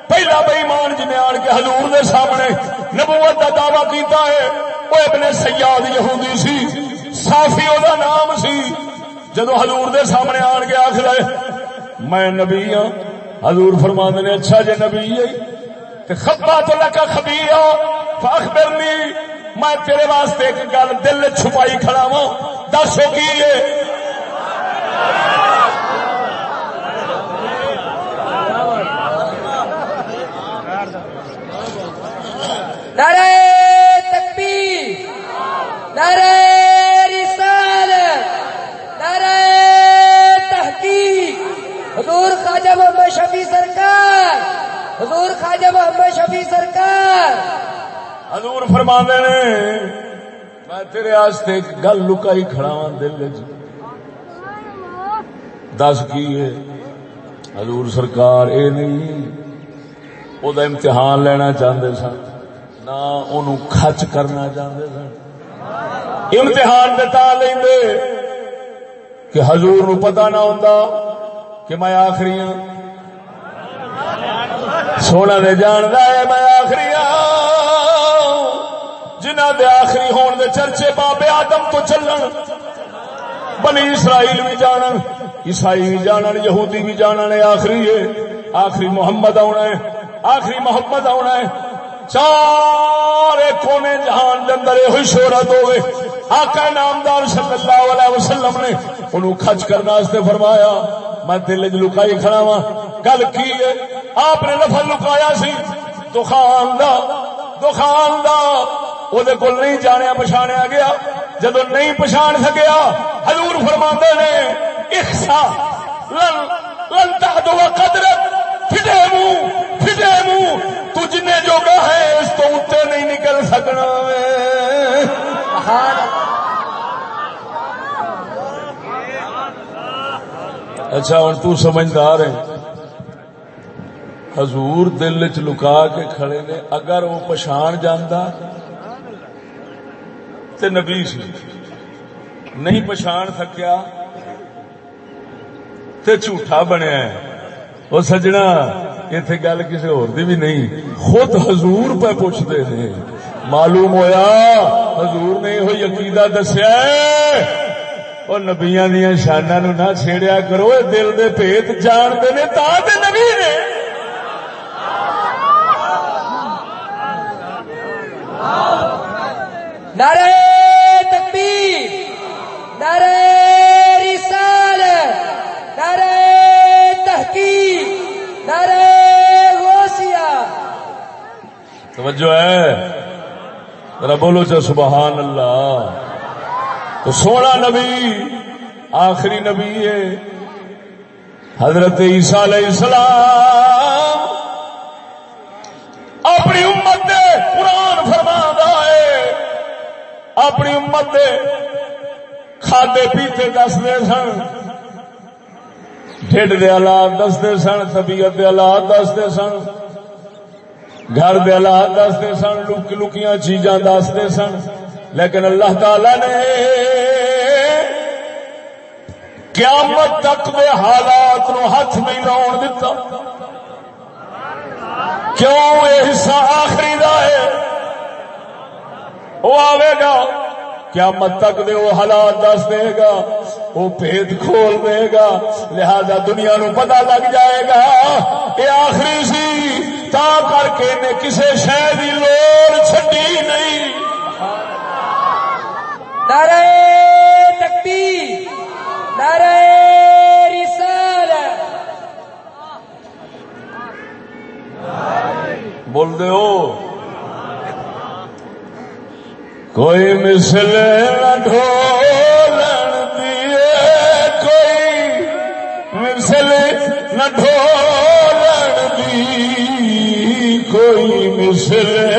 پہلا بئیمان جن آن کے حضور دے سامنے نبوت کا دعوی کیتا ہے، وہ ابن سیاد یہودی سی۔ صافی دا نام سی۔ جدو حضور دے سامنے آن کے آخر میں نبی ہوں حضور فرما نے اچھا جی نبی ہے۔ خبا تو لگا خبی ہاں۔ فاخبر میں تیرے واسطے ایک گل دل چھپائی کھڑا وا دسو کی نعرہ تکبیر۔ نعرہ حضور خواجہ محمد شفیع سرکار، حضور خواجہ محمد شفیع سرکار۔ حضور فرما نے، میں تیرے آستے گل لکائی کھڑا ہوں دل دس کی ہے، حضور سرکار اے نہیں، او دا امتحان لینا چاہتے سن، نہ ان کچ کرنا چاہتے سن۔ امتحان دتا لیں کہ حضور نو پتہ نہ ہوتا کہ میں آخری ہوں سونا دے جاندہ ہے میں آخری ہوں جنہ دے آخری ہون دے چرچے بابے آدم تو چلن۔ بنی اسرائیل بھی جانن، عیسائی بھی جانن، یہودی بھی جانن آخری ہے۔ آخری محمد آنا ہے۔ آخری محمد آنا ہے۔ چار کونے جہان دے اندر یہ شہرت ہوئے آقا نامدار صلی اللہ علیہ وسلم نے انہوں کھچ کرنا فرمایا میں دل چ لکائی کھڑا وا گل کی آپ نے لفظ لکایا سی۔ دخان دا دخان دا وہ نہیں جانیا پچھاڑیا گیا۔ جدو نہیں پچھاڑ سکیا، حضور فرما نے، اخسا، لن لن تحدو قدرت پھٹے منہ پھٹے منہ تو جن جوگا ہے، اس تو اتنے نہیں نکل سکنا۔ اچھا ہوں تو سمجھدار ہے حضور دل چ لکا کے کھڑے نے، اگر وہ پچھان جانا تو نبی سی۔ نہیں پچھان سکیا تو جھوٹا بنیا وہ سجنا اتنے گل کسی اور بھی نہیں۔ خود حضور پہ پوچھتے ہیں معلوم ہویا، حضور نے یہ عقیدہ دسیا اور نبیا دیا شانا نو نہ چھیڑیا کرو دل دے پیت جانتے نے تا دے نبی نے نعرہ تکبیر نعرہ رسال نعرہ تحقیق نعرہ غوثیہ توجہ ہے ذرا بولو چا سبحان اللہ تو سونا نبی، آخری نبی ہے۔ حضرت عیسیٰ علیہ السلام اپنی امت دے قرآن فرما ہے۔ اپنی امت دے کھادے پیتے دستے سن، ڈھڈ دے حالات دستے سن، طبیعت دے حالات دستے سن، گھر دے حالات دستے سن لک لکیاں چیزاں دستے سن۔ لیکن اللہ تعالی نے قیامت تک دے حالات نو ہاتھ نہیں لاؤ دتا۔ کیوں؟ یہ حصہ آخری دا ہے۔ وہ آئے گا۔ قیامت تک دے وہ حالات دس دے گا۔ وہ پیت کھول دے گا۔ لہذا دنیا نو پتا لگ جائے گا۔ یہ آخری سی۔ تا کر کے کسی شہر کی لوڑ چڈی نہیں۔ نعرہ تکبیر، نعرہ رسالت بول دے ہو۔ کوئی مثل نہ ڈھولن دیے کوئی مثل نہ ڈھولن دی کوئی مثل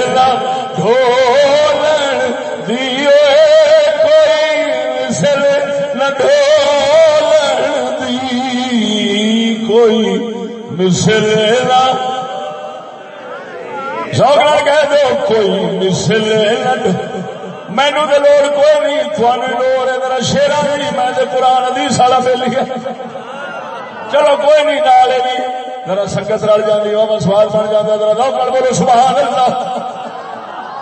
کوئی مثل نہ۔ سوگا کہہ دو، کوئی مثل نہ۔ مینو تو لوڑ کوئی نہیں، تھوڑی لوڑ ہے میرا شیرا نہیں۔ میں قرآن ادیس والا بے لیا چلو کوئی نہیں نالے بھی۔ ذرا سنگت رل جاتی وہ سوال بن جاتا ذرا لو بولو، سبحان اللہ۔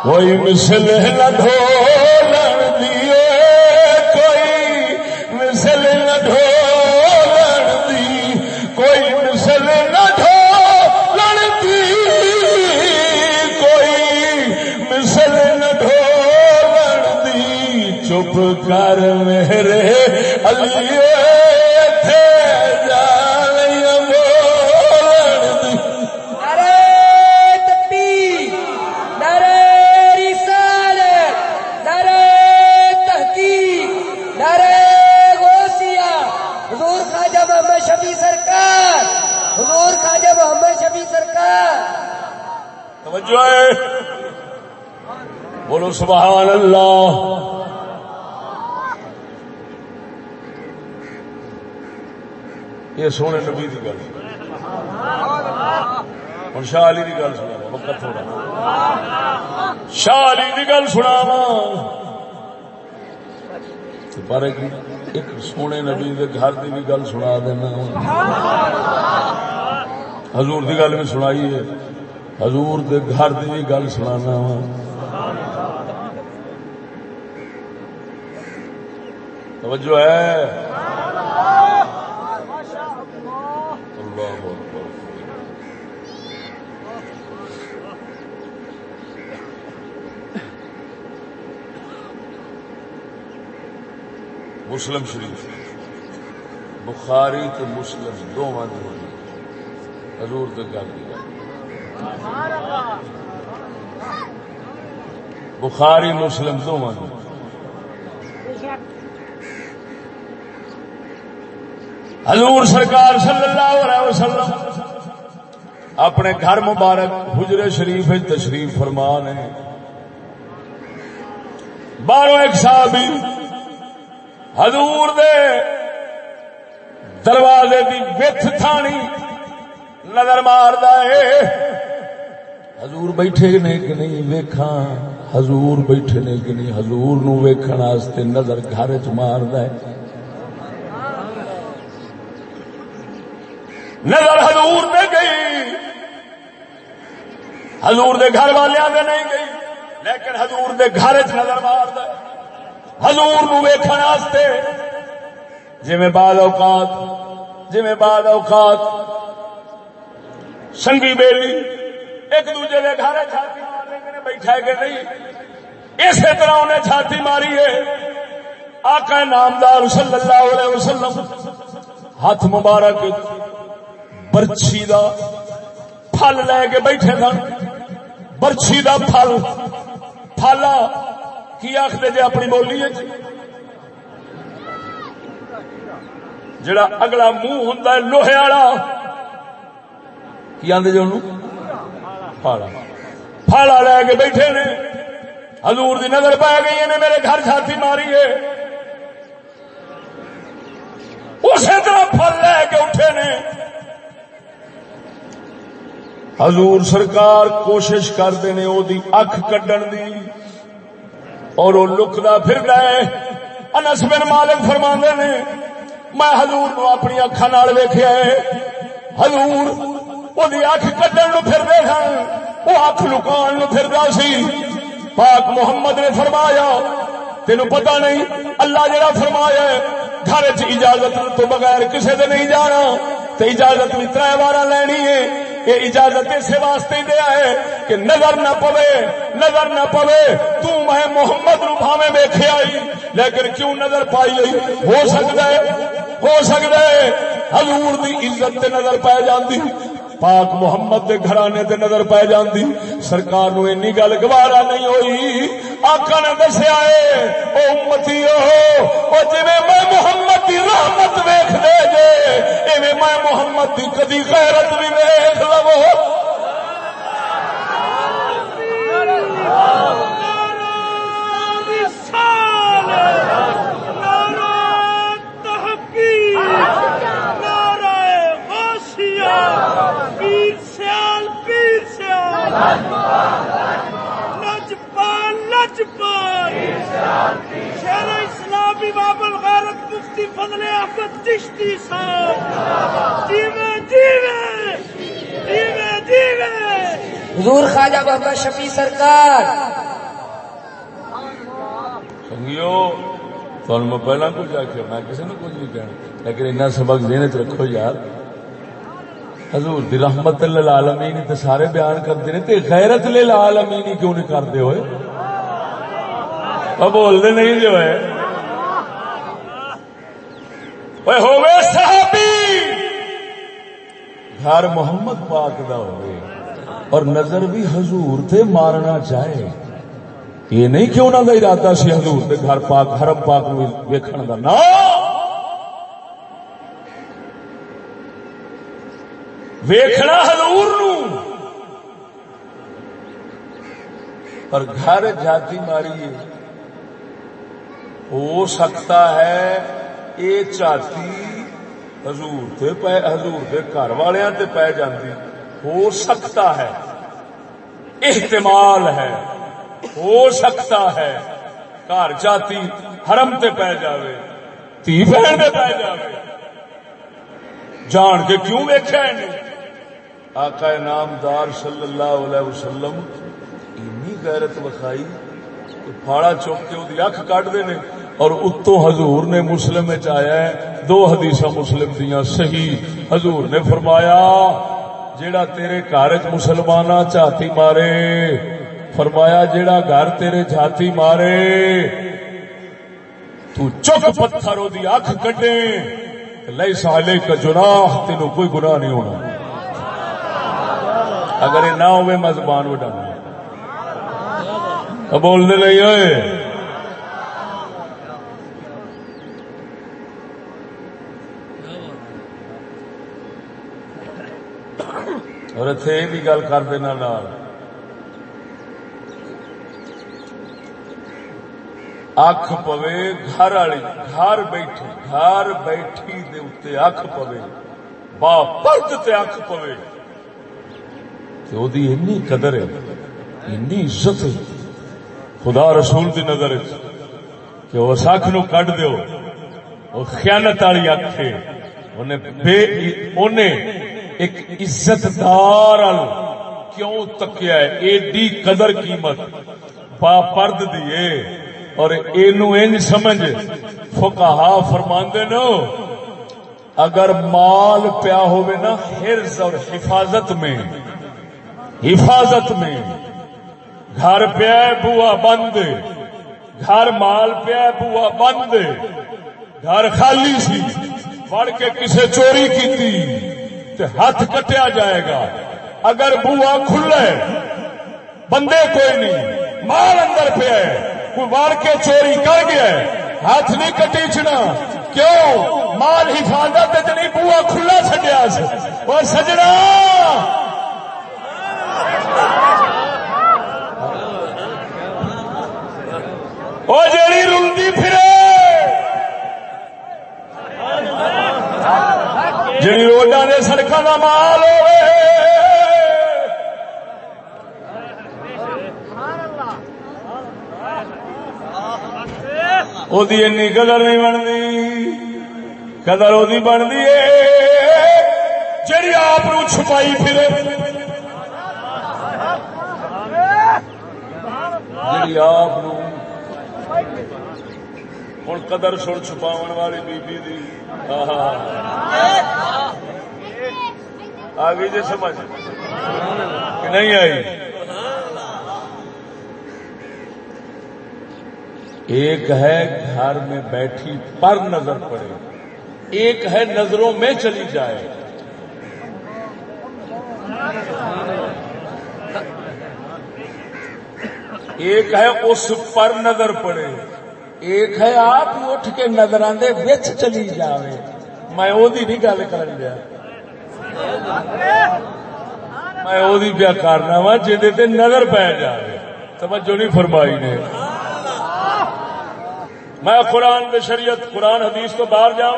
کوئی مسل نہ ڈھولن محمد شفیع سرکار حضور خواجہ محمد شفیع سرکار۔ توجہ ہے۔ بولو سبحان اللہ۔ یہ سونے نبی کی گل ہوں شاہ علی کی گل سنا وقت تھوڑا۔ شاہ علی کی گل سنا پر ایک سونے نبی کے گھر کی بھی گل سنا دینا حضور کی گل بھی سنائی ہے۔ حضور دے گھر کی بھی گل سنانا وا توجہ ہے اللہ اکبر مسلم شریف۔ بخاری تو مسلم دونوں حضور دے گل کی گل بخاری مسلم دونوں حضور سرکار صلی اللہ علیہ وسلم اپنے گھر مبارک حجر شریف تشریف فرمان ہے باہروں ایک صحابی حضور دے دروازے دی وتھ تھانی نظر مار ہے حضور بیٹھے نے کہ نہیں ویکھا حضور بیٹھے نے کہ نہیں؟ حضور نو ویکھن واسطے نظر گھر چ مار ہے نظر حضور دے گئی۔ حضور دے گھر والوں دے نہیں گئی، لیکن حضور دے گھر چ نظر مار حضور نو ویکھن واسطے۔ جی میں بعد اوقات جی میں بعد اوقات سنگی بیلی ایک دوجے کے گھر چھاتی مارنے بیٹھا ہے کہ نہیں؟ اسی طرح انہیں چھاتی ماری ہے۔ آقا نامدار صلی اللہ علیہ وسلم، ہاتھ مبارک، برچھی دا پھل لے کے بیٹھے سن۔ برچھی دا پھل پھالا کی آخر جی اپنی بولی ہے جی؟ جڑا اگلا منہ ہوں لوہے والا، کی آدھے جی پھاڑا۔ پھاڑا لے کے بیٹھے نے۔ حضور دی نظر پی گئی نے، میرے گھر چھاتی ماری ہے۔ اسی طرح پھل لے کے اٹھے نے۔ حضور سرکار کوشش کرتے نے وہ اکھ کڈن دی۔ اور وہ لکدا پھر گئے انس بن مالک فرما نے، میں حضور نو اپنی اکھا نال ویخیا حضور وہ اکھ کڈن نو پھر دے سن وہ اکھ لکان نو پھر سی۔ پاک محمد نے فرمایا تین پتا نہیں، اللہ جڑا فرمایا گھر چ اجازت تو بغیر کسی دے نہیں جانا۔ تو اجازت بھی تر بارہ لینی ہے۔ یہ اجازت اسے واسطے دیا ہے کہ نظر نہ پوے، نظر نہ پوے۔ تو میں محمد نو بھاوے ویکھے آئی، لیکن کیوں نظر پائی آئی؟ ہو سکتا ہے، ہو سکتا ہے۔ حضور دی عزت تے نظر پی جاندی۔ پاک محمد دے گھرانے تے نظر پی جاندی۔ سرکار نو اینی گل گوارا نہیں ہوئی۔ آقا نے دسیا اے او امتی او جویں میں محمد دی رحمت ویکھ دے جے، ایویں میں محمد دی کدی غیرت بھی ویکھ لو لجپال لجپال شیر اسلامی بابل غیرت مفتی فضل احمد چشتی صاحب! جیوے جیوے! جیوے جیوے! حضور خواجہ محمد شفیع سرکار! سنگیو تو میں پہلا کچھ آخیا میں کسی نے کچھ نہیں کہنا لیکن اتنا سبق چ رکھو یار حضور دی رحمت للعالمین تے سارے بیان کرتے ہیں تے غیرت للعالمین کیوں نہیں کرتے ہوئے؟ وہ بولتے نہیں جو ہے۔ وہ ہوئے صحابی! گھر محمد پاک دا ہوئے۔ اور نظر بھی حضور تے مارنا چاہے۔ یہ نہیں کہ انہوں کا ارادہ سی حضور تے گھر پاک، حرم پاک نو ویکھن دا۔ نا ویکھنا حضور نو۔ پر گھر جاتی ماری ہو سکتا ہے یہ چاتی حضور تے پے حضور دے گھر والوں تے پی جاندی۔ ہو سکتا ہے۔ احتمال ہے۔ ہو سکتا ہے۔ گھر جاتی حرم تے پی جاوے۔ تھی بہن تے پی جاوے۔ جان کے کیوں ویکھا نہیں؟ آقا نامدار صلی اللہ علیہ وسلم، اینی غیرت وکھائی کہ پھاڑا چوک کے وہ اکھ کٹ دے نے اور اتو حضور نے مسلم آیا ہے، دو حدیث مسلم دیا صحیح۔ حضور نے فرمایا، جیڑا تیرے گھر مسلمان چاتی مارے، فرمایا، جیڑا گھر تیرے جاتی مارے، تو چک پتھر وہ اکھ کڈے لئی سالے کا جناح، تینوں کوئی گناہ نہیں ہونا۔ اگر یہ نہ ہوئے میں زبان وڈا بولنے نہیں ہوئے اور اتنے یہ بھی گل کر دینا نال۔ اکھ پوے گھر والی، گھر بیٹھی گھر بیٹھی دے اکھ پوے۔ با پرد تے اکھ پوے۔ کہ وہ اینی قدر ہے اینی عزت ہے۔ خدا رسول دی نظر کہ وہ سکھ نو کٹ دیو، وہ خیانت والی اکھ ہے۔ انہیں ایک عزت دار کیوں تکیا ہے؟ ایڈی قدر قیمت۔ با پرد دیے اور اینو انج سمجھ۔ فقہا فرماندے نو، اگر مال پیا ہوئے نا حرز اور حفاظت میں حفاظت میں۔ گھر پیا بوا بند۔ گھر مال پیا بوا بند۔ گھر خالی سی۔ پڑ کے کسے چوری کی ہاتھ کٹیا جائے گا۔ اگر بوا کھلے بندے کوئی نہیں۔ مال اندر پیا کوئی وڑ کے چوری کر گیا ہاتھ نہیں کٹی چنا کیوں؟ مال حفاظت نہیں بوا کھلا چڈیا اور سجنا! وہ جیڑی رلتی پھرے۔ جی روڈا نے سڑکوں کا مال ہوئے قدر نہیں بنتی قدر وہی بنتی ہے۔ جی آپ چھپائی پھرے۔ جی آپ ہوں قدر سر چھپا والی بیبی دی۔ آ گئی جی سمجھ۔ کہ نہیں آئی؟ ایک ہے گھر میں بیٹھی پر نظر پڑے۔ ایک ہے نظروں میں چلی جائے۔ ایک ہے اس پر نظر پڑے۔ ایک ہے آپ اٹھ کے نظر آدھے بچ چلی جائے میں وہی نہیں گل کر دیا۔ میں وہی پیا کرنا وا جی نظر پی جائے توجہ نہیں فرمائی نے۔ میں قرآن کے شریعت، قرآن حدیث تو باہر جا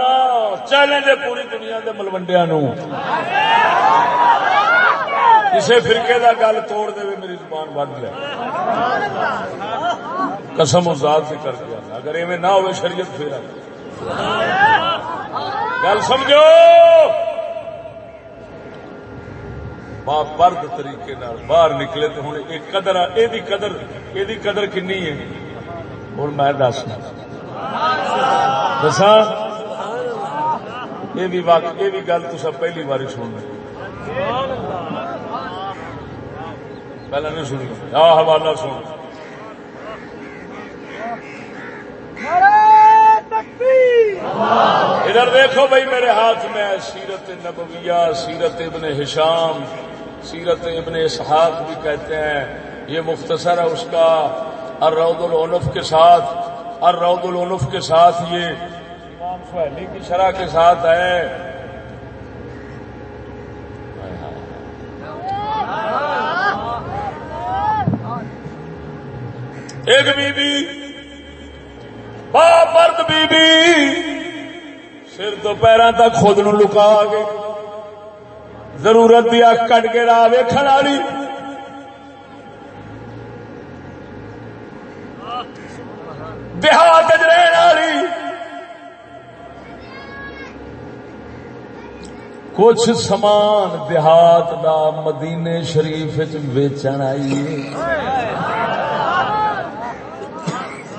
چیلنج پوری دنیا کے ملوڈیا نو کسی فرقے کا گل توڑ دے میری زبان بند لے قسم ذات سے کر دیا اگر ایویں نہ ہوئے شریعت پھر گل سمجھو؟ با برد طریقے باہر نکلے تو ہوں یہ قدر یہ قدر یہ قدر کنی ہے۔ ہوں میں دسنا دسا یہ بھی گل تو سب پہلی بار سن پہلے نہیں سنی۔ آ حوالہ سن ادھر دیکھو بھائی میرے ہاتھ میں سیرت نبویہ، سیرت ابن ہشام، سیرت ابن اسحاق بھی کہتے ہیں۔ یہ مختصر ہے اس کا۔ الرود العنف کے ساتھ الرود العنف کے ساتھ یہ امام سہیلی کی شرح کے ساتھ ہے۔ ایک بی بی با مرد بی بی سر تو پیروں تک خود نو لکا گئے ضرورت دیا کٹ کے راہ ویکن والی۔ دیہات رہن والی۔ کچھ سامان دیہات دا مدینے شریف ویچن آئی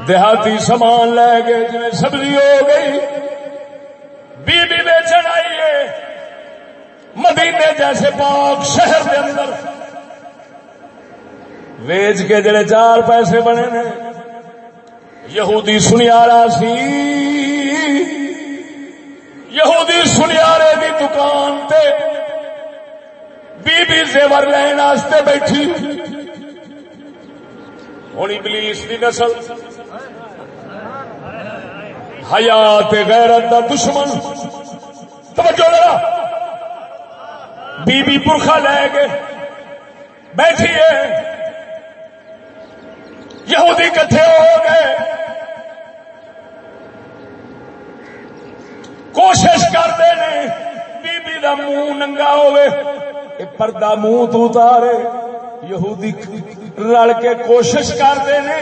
دیہاتی سامان لے گئے جی سبزی ہو گئی۔ بی بی ویچن آئی ہے۔ مدینے جیسے پاک شہر دے اندر۔ ویچ کے جڑے چار پیسے بنے نے۔ یہودی سنیارا سی۔ یہودی سنیارے دی دکان تے بی بی زیور لین بیٹھی۔ ہوں ابلیس دی نسل۔ حیات غیرت دا دشمن. توجہ ذرا بی بی پرخا لے کے بیٹھی ہے. یہودی کٹھے ہو گئے. کوشش کرتے نے بی بی دا منہ ننگا ہوئے. پردہ منہ تو اتارے. یہودی رل کے کوشش کرتے نے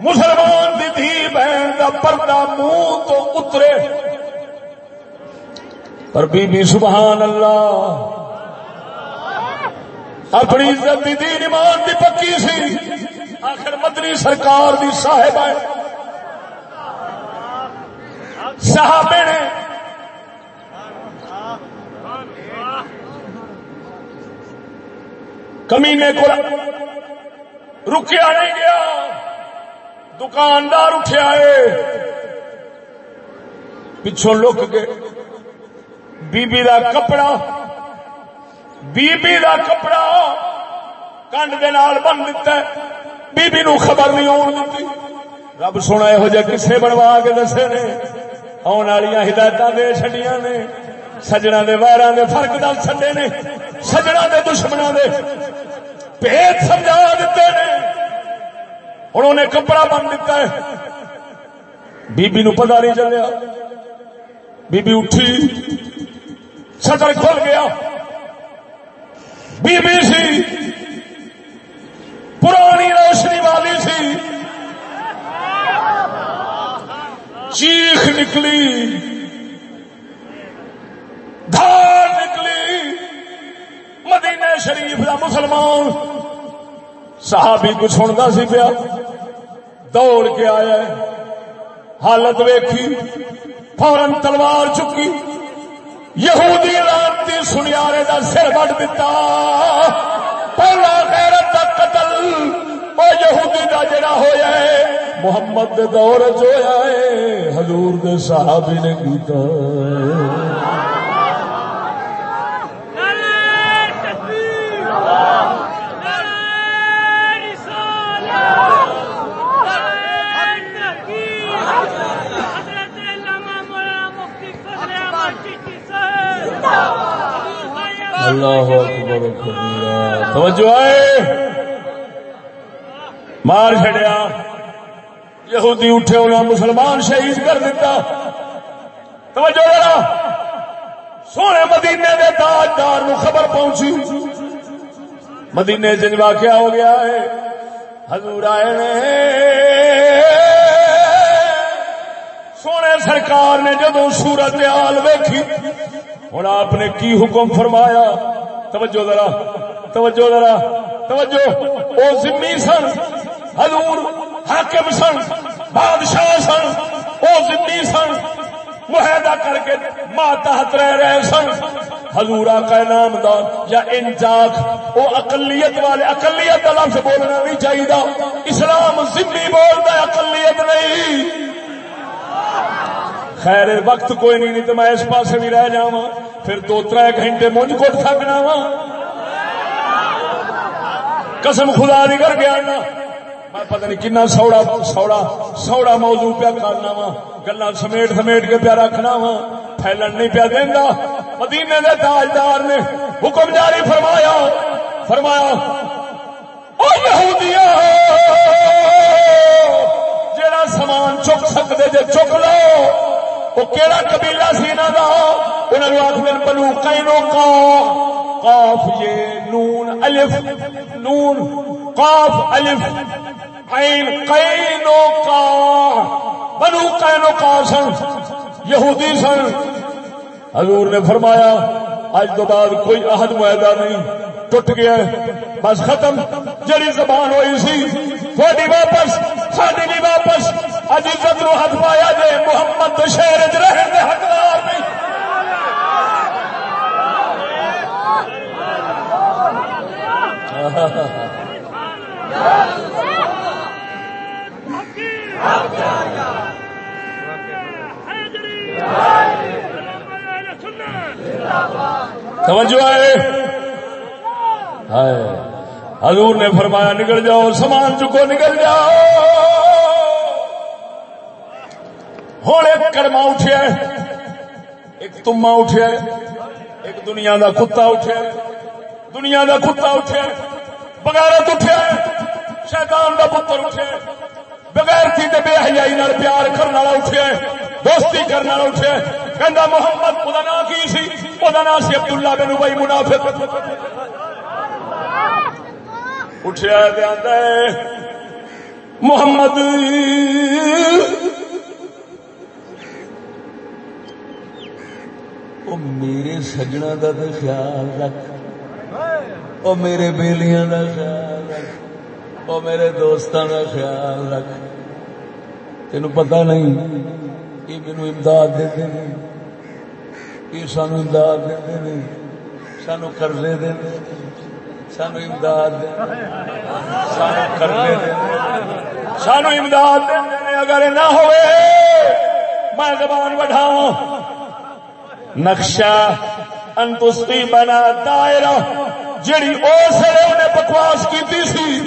مسلمان دی دھی بہن دا پردہ منہ تو اترے۔ پر بی بی سبحان اللہ، اپنی عزت دی دین ایمان دی پکی سی۔ آخر مدنی سرکار دی صاحب ہے۔ صحابے نے کمینے کو رکیا نہیں گیا۔ دکاندار اٹھیا ہے پچھوں لک گئے۔ بی بی دا کپڑا بی بی دا کپڑا کنڈ دے نال بن دیتا ہے۔ بی بی نو خبر نہیں آن دیتی رب سونا یہو جہ کسے بنوا کے دسے نے۔ آن والی ہدایت دے چڈیا نے۔ سجنا دے ویران دے فرق دل چڈے نے۔ سجنا دے دشمنا دے۔ بھید سمجھا دیتے نے۔ ہوں انہیں کپڑا بن دیتا ہے۔ بی بی نو پتا نہیں چلیا۔ بی بی اٹھی۔ سٹر کھل گیا۔ B B C. پرانی روشنی والی سی۔ چیخ نکلی۔ دھار نکلی۔ مدینہ شریف کا مسلمان۔ صحابی کو سنتا سی پیا، دوڑ کے آیا ہے، حالت ویکھی فورن تلوار چکی، یہودی لانتی سنیارے دا سر وڈ دتا۔ پہلا غیرت دا قتل، او یہودی دا جڑا ہویا ہے، محمد دے دور چ ہویا ہے، حضور دے صحابی نے کیتا نعرہ تکبیر نعرہ رسالت نعرہ تحقیق حضرت علامہ مولانا مفتی فضل احمد چشتی صاحب اللہ اکبر کبیرہ۔ توجہ آئے۔ مار چھڑیا۔ یہودی اٹھے انہوں مسلمان شہید کر دیتا۔ توجہ ذرا۔ سونے مدینے دے تاجدار نو خبر پہنچی۔ مدینے چ واقعہ ہو گیا ہے؟ حضور آئے نے۔ سونے سرکار نے جدو سورت حال ویکھی ہوں آپ نے کی حکم فرمایا؟ توجہ ذرا توجہ ذرا، توجہ۔ او ذمی سن، حضور حاکم سن، بادشاہ سن او ذمی سن۔ معاہدہ کر کے ماتحت رہ رہے سن۔ حضور آقا نامدار یا انجاک او اقلیت والے، اقلیت کا لفظ بولنا نہیں چاہیے۔ اسلام ذمی بولتا ہے، اقلیت نہیں۔ خیر، وقت کوئی نہیں نہیں تو میں اس پاسے بھی رہ جا پھر دو تر گھنٹے مونج کو تھکنا وا قسم خدا دی کر گیا نا میں پتہ نہیں کنا سوڑا سوڑا سوڑا موضوع پیا کرنا وا۔ گلا سمیٹ سمیٹ کے پیا رکھنا وا۔ پھیلن نہیں پیا دینا مدینے دے تاجدار نے حکم جاری فرمایا۔ فرمایا، او یہودیاں سامان چک سکتے جے چک لو۔ وہ کہڑا قبیلہ سی انہوں کا انہوں نے آخر بنو کینو کا قاف یہ نون الف، نون قاف الف، عین قینو کا بنو کینو کا سن، یہودی سن۔ حضور نے فرمایا، آج تو بعد کوئی عہد معاہدہ نہیں، ٹوٹ گیا ہے۔ بس ختم۔ جڑی زبان ہوئی سی تھوڑی واپس ساری بھی واپس۔ اج عزت نو ہاتھ پایا جے، محمد تو شہر چ رہن دے حقدار نہیں۔ توجہ ہے؟ ہائے، حضور نے فرمایا نکل جاؤ، سامان چکو نکل جاؤ۔ ہوں ایک کڑما اٹھیا ایک تما اٹھیا ایک دنیا دا کتا اٹھیا دنیا دا کتا اٹھیا بغیرت اٹھیا شیطان دا پتر اٹھیا بغیر تے بے حیائی نال پیار کرنے والا اٹھیا دوستی کرنے والا اٹھیا کہندا محمد، خدا نام کی سی؟ خدا نام سی عبداللہ بن ابی منافق۔ اٹھیا تے آندا ہے، محمد۔ او میرے سجنا دا تے خیال رکھ۔ او میرے بیلیاں دا خیال رکھ۔ او میرے دوستاں دا خیال رکھ۔ تینو پتہ نہیں یہ مینو امداد دیتے ہیں یہ سانو امداد دیتے ہیں سانو قرضے دیتے سانو امداد دیتے سانو قرضے دیتے سانو امداد دیتے اگر نہ ہوئے، میں زبان بڑھاؤں نقشہ انتستی بنا دائرہ، جڑی اس لیے انہیں بکواس کی سی۔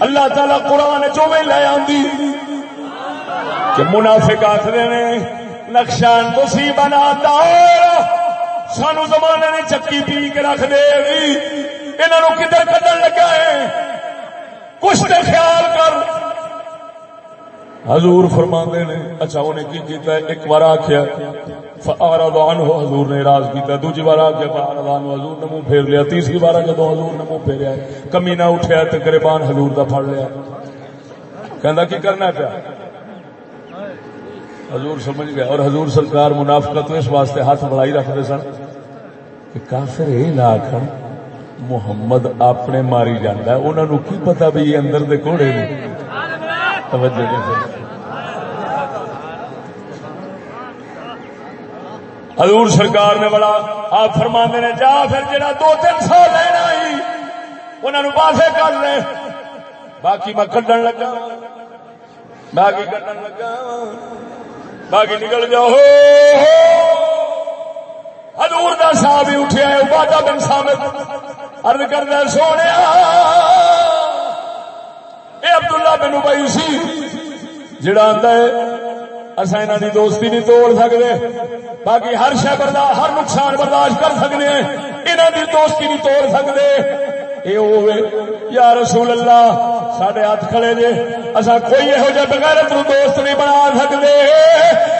اللہ تعالی قرآن جو میں لے آندی۔ کہ منافق آخر نے نقشہ انتسی بنا دائرہ، سانو زمانے نے چکی پی کے رکھ دے گی۔ انہوں کدھر کدھر لگا ہے؟ کچھ تو خیال کر۔ حضور فرماندے نے اچھا انہیں کی کیتا ہے؟ ایک بار آخیا فارضان ہو حضور نے راز کیتا۔ دوجی بار آخیا فارضان ہو حضور نے منہ پھیر لیا۔ تیسری بار جدو حضور نے منہ پھیریا۔ کمی نہ اٹھیا تو گریبان حضور دا پھڑ لیا۔ کہندا کی کرنا پیا؟ حضور سمجھ گیا۔ اور حضور سرکار منافقت اس واسطے ہاتھ بڑائی رکھتے سن کہ کافر یہ نہ آخر محمد اپنے ماری جانا انہوں نے کی پتا بھی اندر دے گھوڑے نے؟ توجہ نہیں فرمائی۔ حضور سرکار نے بڑا، آپ فرما نے، جا پھر جڑا دو تین سو لینا ہی انہوں نے پاسے کر لے۔ باقی میں کڈن لگا۔ باقی کڈن لگا۔ باقی نکل جاؤ۔ حضور دا صاحب ہی اٹھیا ہے، عبادہ بن ثابت۔ عرض کرنا سونے۔ اے عبداللہ بن ابئی سی جڑا آندا ہے اصا انہوں کی دوستی نہیں توڑ سکتے باقی ہر شہ برداشت ہر نقصان برداشت کر سکتے ہیں۔ انہوں کی دوستی نہیں توڑ سکتے یہ ہوئے یا رسول اللہ سڈے ہاتھ کھڑے جے۔ اصا کوئی یہو جہ بغیرت نو دوست نہیں بنا سکتے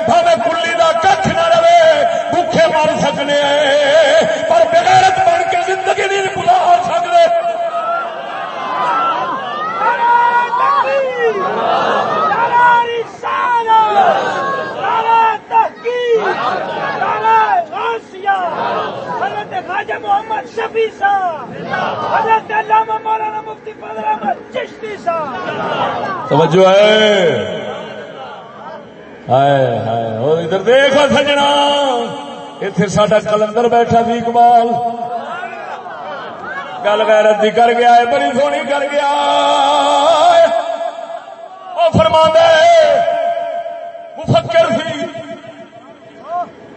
بھاوے کلی کا کچھ نہ رہے بھوکے مر سکنے پر بغیرت بن کے زندگی نہیں بلا سکتے خواجہ محمد شفیع صاحب حضرت علامہ مولانا مفتی فضل احمد چشتی صاحب توجہ ہے! ہائے ہائے، اور ادھر دیکھو سجنا! اتنے ساڈا کلندر بیٹھا سی اقبال۔ گل غیرت دی کر گیا ہے، بڑی سونی کر گیا ہے۔ وہ فرما دے مفکر سی،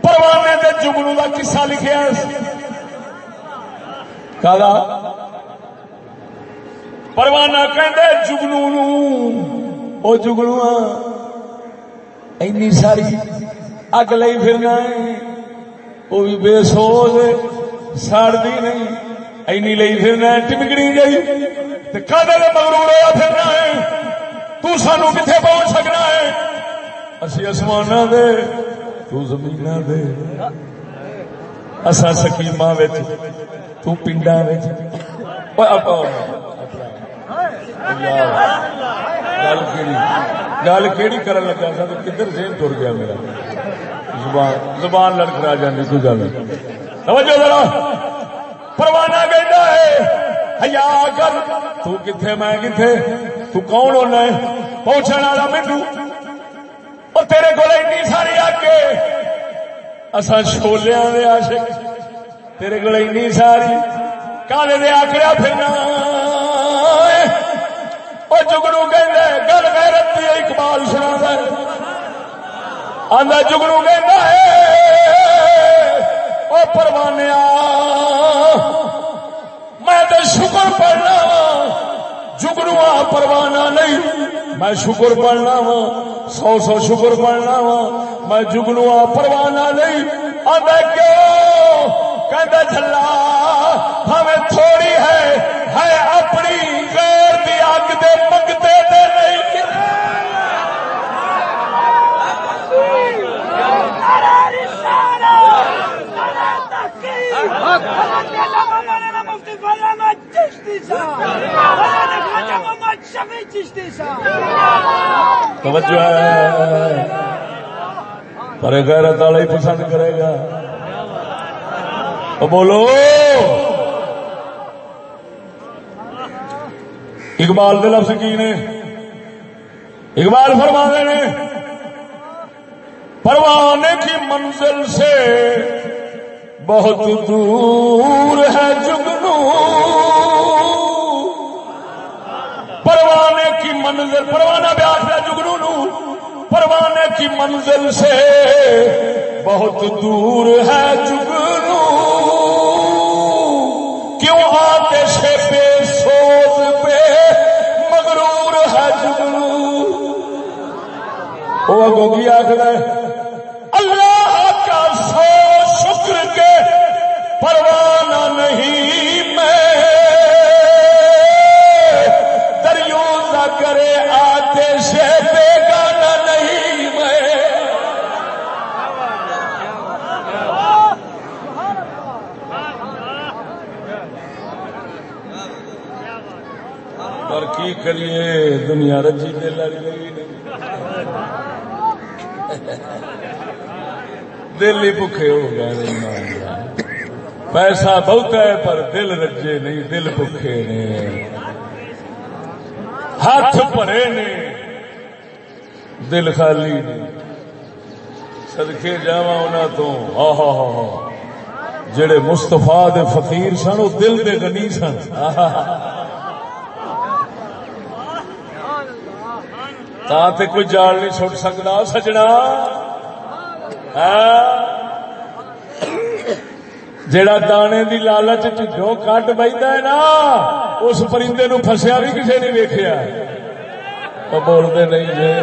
پروانے دے جگنو کا قصہ لکھیا کالا؟ پروانہ کہندے جگنو نو۔ او جگنو اینی ساری اگ لئی پھرنا ہے وہ بھی بے سوز ساڑتی نہیں۔ اینی لئی پھرنا ہے ٹمکڑی گئی تے کدے دے مغرور ہوا پھرنا ہے تو سانو کتنے پہنچ سکنا ہے؟ اسی آسمان دے، تو زمین دے۔ اسا سکیما تو پنڈا گل کیڑی؟ گل کیڑی کرن لگا سا کدھر ذہن تر گیا میرا؟ زبان زبان لڑکرا جاندی، کوئی گل نہیں۔ توجہ ذرا۔ پروانہ کہندا ہے۔ حیا کر تو کتھے میں کتھے تو کون ہونا ہے پہنچن والا مینوں اور تیرے کو اتنی ساری آگے اصا چھولیاں دے عاشق تیرے کو اتنی ساری کالے دے آکڑیا پھرنا وہ جگنو کہ گل غیرت دی اقبال سنا دے آدھا جگنو کہ وہ پروانے میں تو شکر پڑھنا جگنو آ پروانا نہیں۔ میں شکر پڑھنا وا۔ سو سو شکر پڑھنا وا۔ میں جگنو آ پروانا نہیں۔ آدھا کیوں؟ کہ ہمیں تھوڑی ہے۔ ہے اپنی غیر دی اگ دے منگتے دے چشتی صاحب خواجہ محمد شفیع چشتی صاحب توجہ ہے پر غیرت والا ہی پسند کرے گا تو بولو اقبال دے لفظ کی نے اقبال فرما نے پروانے کی منزل سے بہت دور ہے جگنو۔ پروانے کی منزل پروانہ بیاس ہے جگنو نو۔ پروانے کی منزل سے بہت دور ہے جگنو۔ کیوں آتے سے بے سوز پہ مغرور ہے جگنو؟ وہ اگو کی آخر اللہ پروانہ نہیں میں۔ دریوزہ کرے آتے سے بیگانہ نہیں میں۔ پر کی کریے؟ دنیا رچی دے لڑ گئی۔ دل ہی بکھے ہو گئے پیسہ بہت ہے، پر دل رجے نہیں، دل بکھے نے۔ ہاتھ پڑے نے، دل خالی نے۔ سدکے جا تو۔ ہا ہا جڑے مستفا دے فقیر سن وہ دل دے غنی سن۔ تا تے کوئی جال نہیں سٹ سکتا سجنا۔ ہاں۔ جڑا دانے دی لالچ ٹھڈوں کٹ بہتا ہے نا، اس پرندے نو فسیا بھی کسی نے ویکیا بولتے نہیں جی۔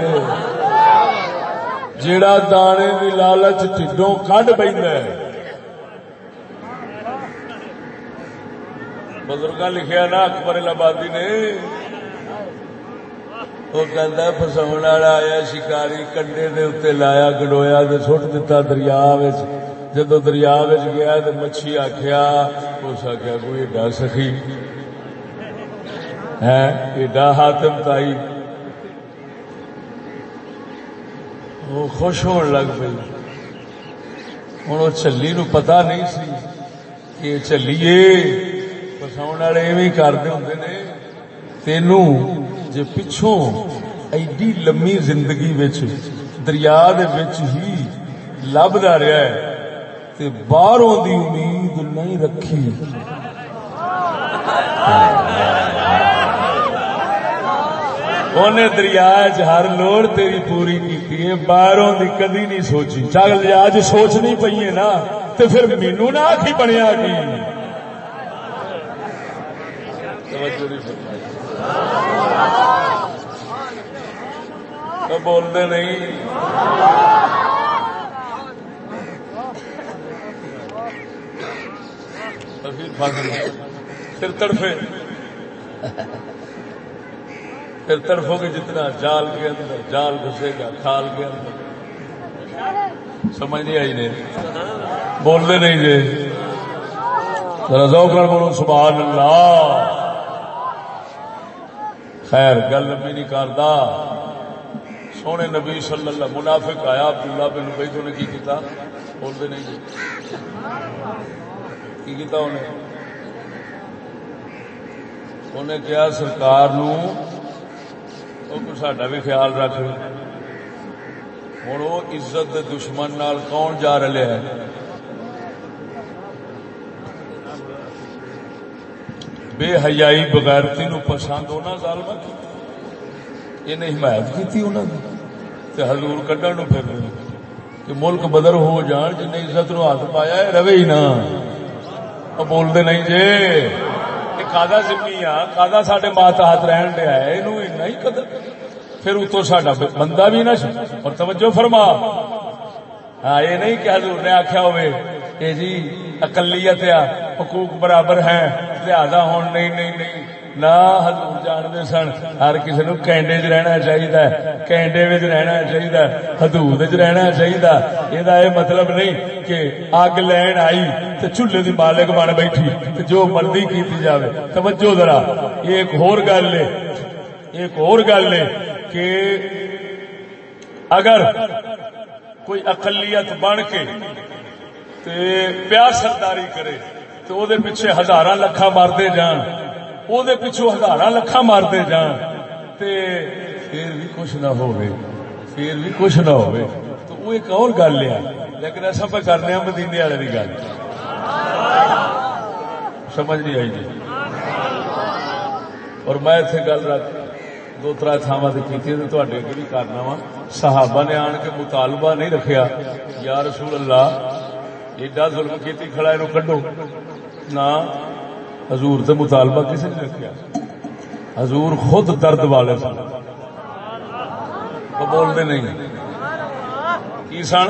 جڑا دانے دی لالچ ٹھڈوں کٹ بہتا ہے۔ بزرگ لکھیا نا، اکبر آبادی نے۔ وہ کہہ فساؤ والا آیا، شکاری کنڈے دے اتنے لایا، گڈویا سٹ دتا دریا جدو دریا گیا تو مچھی آخیا اس آخیا کوئی ایڈا سخی ہے ایڈا ہاتم تائی وہ خوش ہون لگ پی ہوں وہ چلی نو پتا نہیں سی کہ چلیے فساؤ والے ایویں کرتے ہوں نے تینوں جے پچھوں ایڈی لمبی زندگی دریا ہی لبدا رہا ہے تے باہروں دی امید نہیں رکھی۔ انہیں دریا ہر لوڑ تیری پوری کی باہروں دی کدی نہیں سوچی۔ چل اج سوچنی پی ہے نا تو پھر مینو نہ آخی بنیا کی۔ بولتے نہیں۔ پھر تڑفے پھر تڑفو گے جتنا جال کے اندر، جال گھسے گا، کھال کے اندر۔ سمجھ نہیں آئی نہیں بولتے نہیں جی۔ رضو کر بولو، سبحان اللہ۔ خیر، گل بھی نہیں کرتا سونے نبی صلی اللہ، منافق آیا عبداللہ بن بھائی تو نے کی کیتا؟ بولتے نہیں جی۔ کی کیتا انہیں انہیں کیا سرکار نو ساڈا بھی خیال رکھ۔ ہوں وہ عزت دے دشمن نال کون جا رہے ہے؟ بے حیائی بغیرتی نو پسند ہونا ظالم یہ حمایت کی حضور کڈن نو پھر کہ ملک بدر ہو جان جن عزت نو ہاتھ پایا ہے روے ہی نہ۔ بولتے نہیں جی کادا زمین آ کادا سڈے مات ہاتھ رہن دیا ہے یہ نہیں قدر پھر اتو سڈا بندہ بھی نہ اور توجہ فرما ہاں یہ نہیں کہ حضور نے آخیا ہوئے کہ جی اقلیت یا حقوق برابر ہیں لہذا ہوں نہیں نہیں نہیں نہ حضور جانتے سن ہر کسی نو کینڈے چ رہنا چاہیے کینڈے رہنا چاہیے حدود چ رہنا چاہیے یہ مطلب نہیں کہ اگ لین آئی تو چولہے دی مالک بن بیٹھی جو مرضی کی جائے توجہ ذرا یہ ایک ہور گل ہے ایک اور گل ہے کہ اگر کوئی اقلیت بن کے پیا سرداری کرے تو وہ پیچھے ہزار لکھا مارتے جان وہ پچھو ہزار لکھا مارتے جان پھر بھی کچھ نہ ہو پھر بھی کچھ نہ ہو تو وہ ایک اور گل ہے لیکن ایسا پہ کرنے مدینے والے کی گل سمجھ نہیں آئی جی اور میں اتنے گل رکھ دو تر تھاوا کی بھی کرنا وا صحابہ نے آن کے مطالبہ نہیں رکھیا یا رسول اللہ ایڈا ظلم کیتی کھڑا ہے کڈو نہ حضور تے مطالبہ کسی نے رکھا حضور خود درد والے سن۔ وہ بولتے نہیں۔ کی سن؟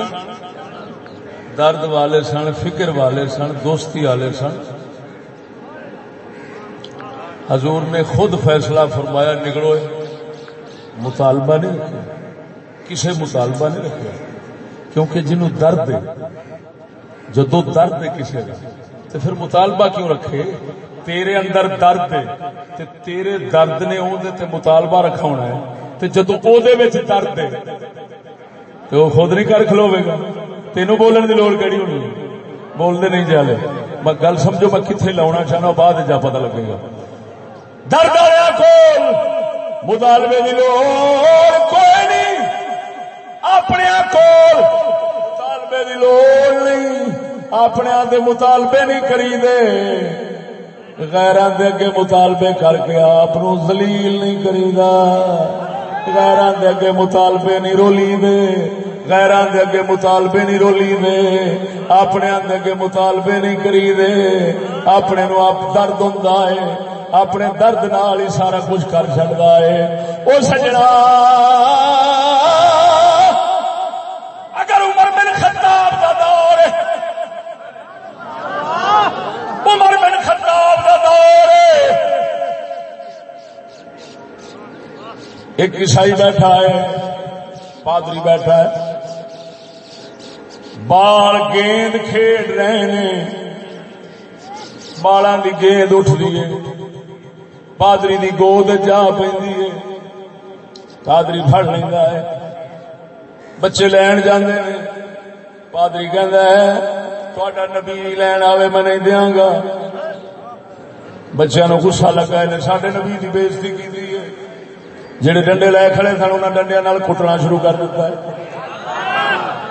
درد والے سن، فکر والے سن، دوستی والے سن۔ حضور نے خود فیصلہ فرمایا، نکلو۔ مطالبہ نہیں رکھا۔ کسی مطالبہ نہیں رکھا۔ کیونکہ جنہوں درد ہے، جدو درد ہے کسی کا تو پھر مطالبہ کیوں رکھے؟ تیرے اندر درد ہے تے تیرے درد نے تے مطالبہ رکھا ہونا ہے تے جدو او دے وچ درد ہے تو وہ خود نہیں کر کھلوے گا۔ تینوں بولن کی لوڑ کہڑی ہونی بولتے نہیں جالے میں گل سمجھو میں کتنے لاؤنا چاہنا بعد جا پتا لگے گا۔ درد آیا کول مطالبے کی لوڑ کوئی نہیں، اپنے کول مطالبے کی لوڑ نہیں۔ اپنے دے مطالبے نہیں کری دے غیران دے اگے مطالبے کر کے آپ زلیل نہیں کری دا غیران دے اگے مطالبے نہیں رولی دے غیران دے اگے مطالبے نہیں رولی دے اپنے دے اگے مطالبے نہیں کری دے اپنے نو آپ درد ہوندا ہے۔ اپنے درد نال ہی سارا کچھ کر سکتا ہے۔ او سجنا ایک عیسائی بیٹھا ہے، پادری بیٹھا ہے۔ بال گیند کھیڈ رہے ہیں۔ بالا کی گیند اٹھ رہی ہے۔ پادری کی گود جا پی پادری فڑ لینا ہے۔ بچے لین جانے پادری کہہ ہے نبی لین آئے میں نہیں دیا گا۔ بچیا نو گسا لگا ہے سڈے نبی کی بےزتی کی جہے ڈنڈے لے کھڑے سن انہیں ڈنڈیا کٹنا شروع کر دیتا ہے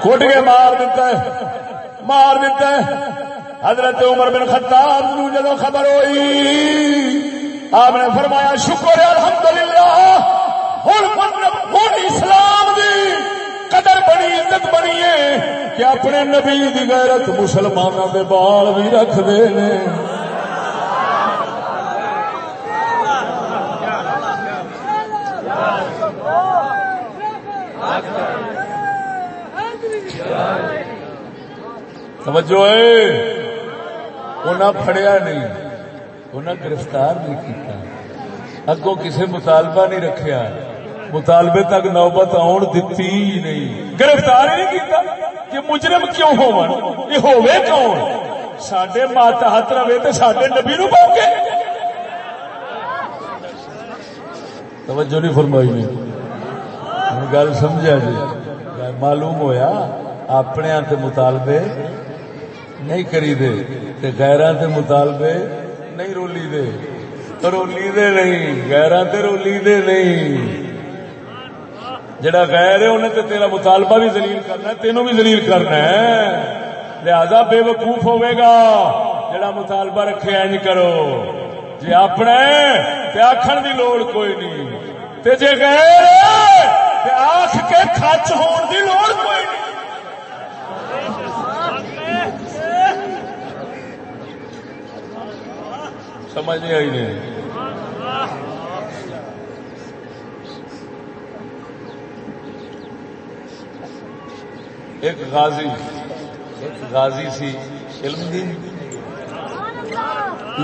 کٹ کے مار دیتا ہے مار دیتا ہے حضرت عمر بن خطاب نو جدو خبر ہوئی آپ نے فرمایا شکر الحمدللہ ہوں اسلام دی قدر بنی عزت بنی ہے کہ اپنے نبی دی غیرت مسلمانوں دے بال بھی رکھ دے نے توجہ فڑیا نہیں انہیں گرفتار نہیں کیتا۔ اگوں کسی مطالبہ نہیں رکھیا۔ مطالبے تک نوبت آن دتی ہی نہیں۔ گرفتار ہی نہیں کیتا کہ مجرم کیوں ہو یہ ہوئے کون؟ سڈے مات ہاتھ رہے تو سڈے نبی نو پاؤ گے توجہ نہیں فرمائی نہیں گل سمجھا جی معلوم ہویا اپنے مطالبے نہیں کری دے تے غیران تے مطالبے نہیں رولی دے رولی دے نہیں غیران تے رولی دے نہیں جڑا غیر ہے انہیں تے تیرا مطالبہ بھی ذلیل کرنا ہے تینوں بھی ذلیل کرنا ہے لہذا بے وقوف ہوے گا جڑا مطالبہ رکھے اینج کرو جی اپنا تے آکھن دی لوڑ کوئی نہیں تے جے غیر تے آکھ کے کھچ ہون دی لوڑ کوئی نہیں۔ سمجھ نہیں آئی نہیں ایک غازی ایک غازی سی علم دی۔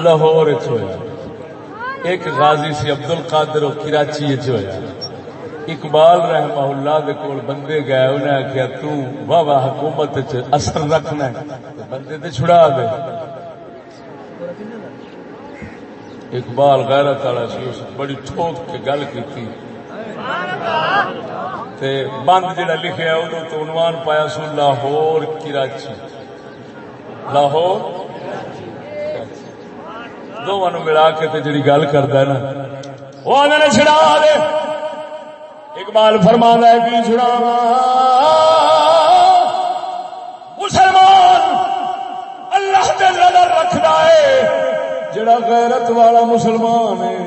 لاہور ہوا ایک غازی سی عبد ال قادر کراچی ہوا اقبال رحمہ اللہ دے کول بندے گئے انہیں آخیا تو واہ واہ حکومت اثر رکھنا بندے تے چھڑا دے۔ اقبال غیرت والا سی، اس بڑی ٹھوک کے گل کی تے بند جڑا لکھیا ادو تو عنوان پایا سو، لاہور کراچی لاہور دونوں ملا کے تے جڑی گل کرتا ہے نا، وہ آنے چھڑا دے۔ اقبال فرما ہے، کی چھڑا مسلمان اللہ دے نظر رکھتا ہے، جڑا غیرت والا مسلمان ہے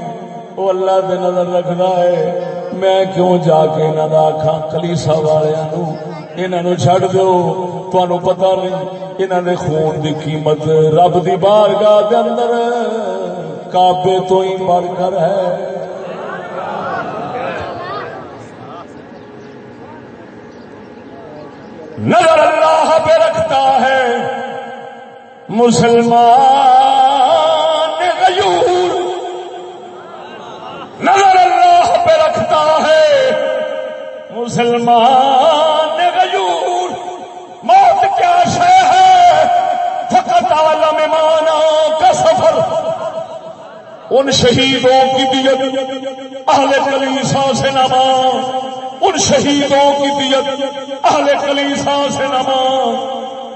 وہ اللہ دے نظر رکھتا ہے۔ میں کیوں جا کے انہوں کا آخا کلیسا والوں چڈ دو تہن پتا نہیں انہوں نے خون دی قیمت رب دی بارگاہ دے اندر کابے تو ہی بڑھ کر ہے۔ نظر اللہ پہ رکھتا ہے۔ مسلمان نظر اللہ پہ رکھتا ہے۔ مسلمان غیور موت کیا شے ہے؟ فقط عالم مانا کا سفر۔ ان شہیدوں کی دیت اہل کلیسا سے نما ان شہیدوں کی دیت اہل کلیسا سے نما۔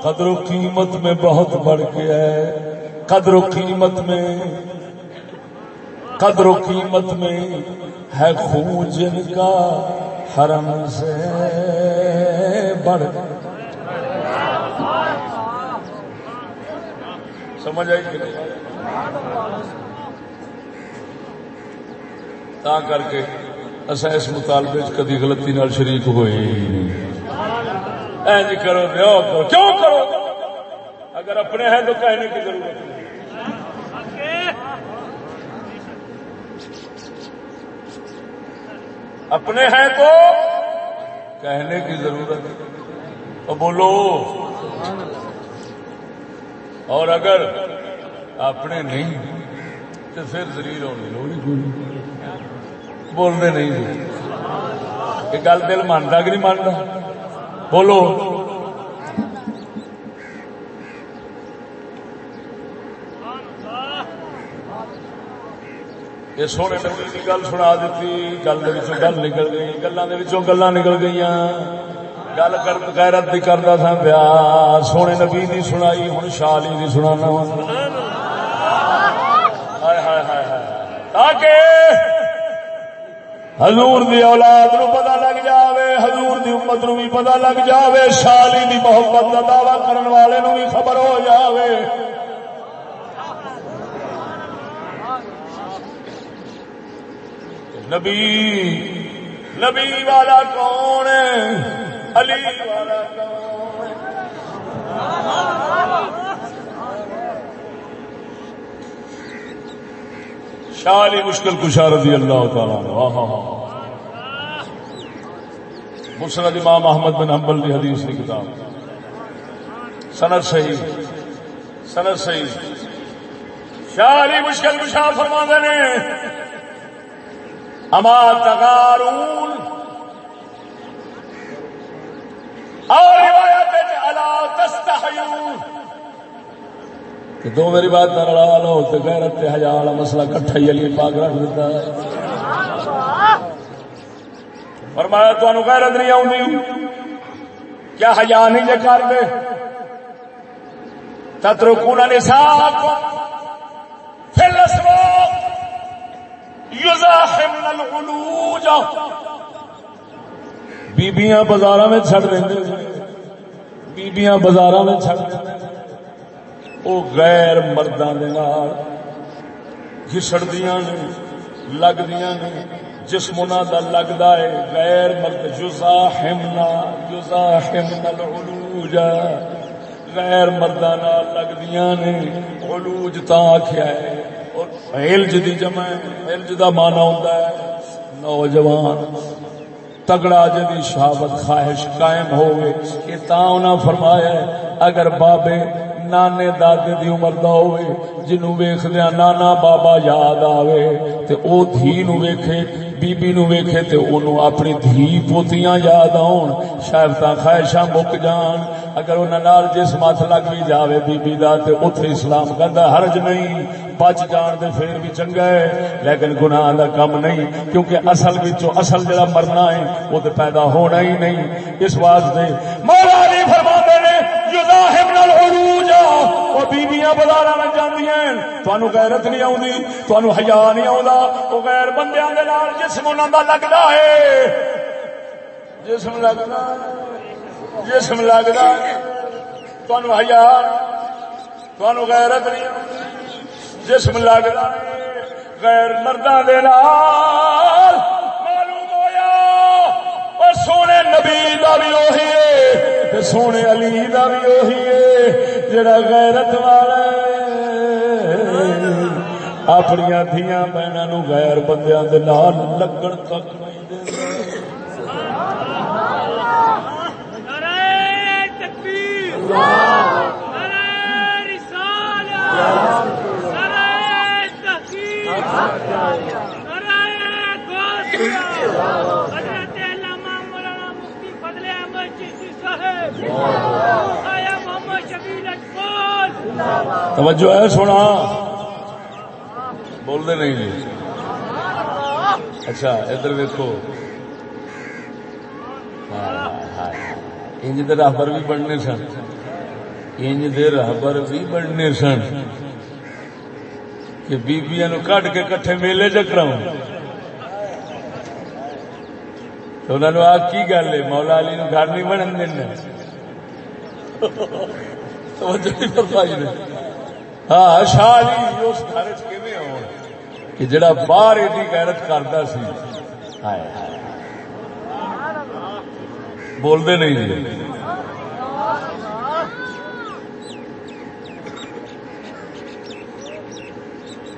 قدر و قیمت میں بہت بڑھ گیا ہے۔ قدر و قیمت میں۔ قدر و قیمت میں ہے خون جن کا حرم سے بڑھ۔ سمجھ آئی کہ تا کر کے اصا اس مطالبے کدی غلطی نال شریک ہوئے اے جی کرو کرو۔ کیوں کرو؟ اگر اپنے ہیں تو کہنے کی ضرورت نہیں۔ اپنے ہیں تو کہنے کی ضرورت تو بولو۔ اور اگر اپنے نہیں، تو پھر زریر ہونے لوڑی بولنے نہیں دے یہ گل دل مانتا کہ نہیں مانتا بولو۔ یہ سونے نبی کی گل سنا دیتی، گل گل نکل گئی گلوں گلا نکل گئی گل کر، غیرت بھی کرتا تھا پیا سونے نبی دی سنائی ہوں شالی دی سنا تاکہ حضور دی اولاد نو پتا لگ جاوے، حضور دی امت نو بھی پتا لگ جاوے، شالی دی محبت کا دعوی کرن والے نو بھی خبر ہو جاوے۔ نبی نبی والا کون علی والا کون شالی مشکل کشا رضی اللہ تعالی مسرد امام احمد بن حنبل کی حدیث کی کتاب. سند صحیح سند صحیح. شالی مشکل کشا فرما نے، اما تغارون. اور روایت الا تستحیون. کہ دو میری بات نہ لڑا لو تو غیرت حیا والا مسئلہ کٹھا ہی علی پاک رکھ دیتا ہے۔ فرمایا تو غیرت نہیں آؤں کیا حیا نہیں جے کر دے؟ تترکون نساءکم فی الاسواق یزاحمن الغلوج بیبیاں بازار میں چھڑ دیں بیبیاں بازار میں چھڑ دیں وہ غیر مردوں کے گھسڑدیاں نے، لگدیاں نے جسم انہوں کا لگتا ہے، غیر مرد، جزا ہمنا جزا ہمنا العلوج، غیر مردوں لگدیاں نے، علوج تا آخیا ہے۔ اور ہلج دی جمع ہلج دا مانا ہوتا ہے، نوجوان، تگڑا جدی شہابت خواہش قائم ہوئے کہ تا انہاں فرمایا ہے، اگر بابے نانے دادے دی عمر دا ہوئے جنو ویکھدیا نانا بابا یاد آوے، تے او دھی نو ویکھے بی بی نو ویکھے، تے اونوں اپنی دھی پوتیاں یاد آون۔ شاید تا خواہشاں مک جان۔ اگر انہاں نال جس ماتھ لگ بھی جاوے بی بی دا، تے اوتھے اسلام کہندا حرج نہیں۔ بچ جان دے پھر بھی چنگا ہے۔ لیکن گناہ دا کم نہیں، کیونکہ اصل وچوں اصل جڑا مرنا ہے، وہ تے پیدا ہونا ہی نہیں۔ اس واسطے مولا علی فرماتے نے یذاہبن العروج او بیبییاں بازاراں وچ جاندیاں تانوں غیرت نہیں اوندی تانوں حیا نہیں اوندا او غیر بندیاں دے نال جسم انہاں دا لگدا ہے۔ جسم لگدا جسم لگدا تانوں حیا تانوں غیرت نہیں جسم لگدا غیر مرداں دے نال معلوم ہویا۔ او سونے نبی دا بھی وہی ہے۔ سونے علی دا بھی وہی ہے، جڑا غیرت والا اپنی دیا بہنوں غیر بندیاں دے نال لگن تک نہیں دے توجہ ہے، سونا۔ بول دے نہیں جی۔ اچھا ادھر ویکو ہاں، ہاں، ہاں۔ انج دے راہبر بھی بننے سن۔ انج دے راہبر بھی بننے سن۔ کہ بیبیاں نو کٹ کے کٹھے میلے چکر تو انہوں نے آ کی گل ہے؟ مولا علی نو گھر نہیں بنن دینا توجہ نہیں فرمائی نے ہاں شاہ علی جی، اس گھر کہ جڑا باہر ایڈی غیرت کردا سی۔ بولتے نہیں جی۔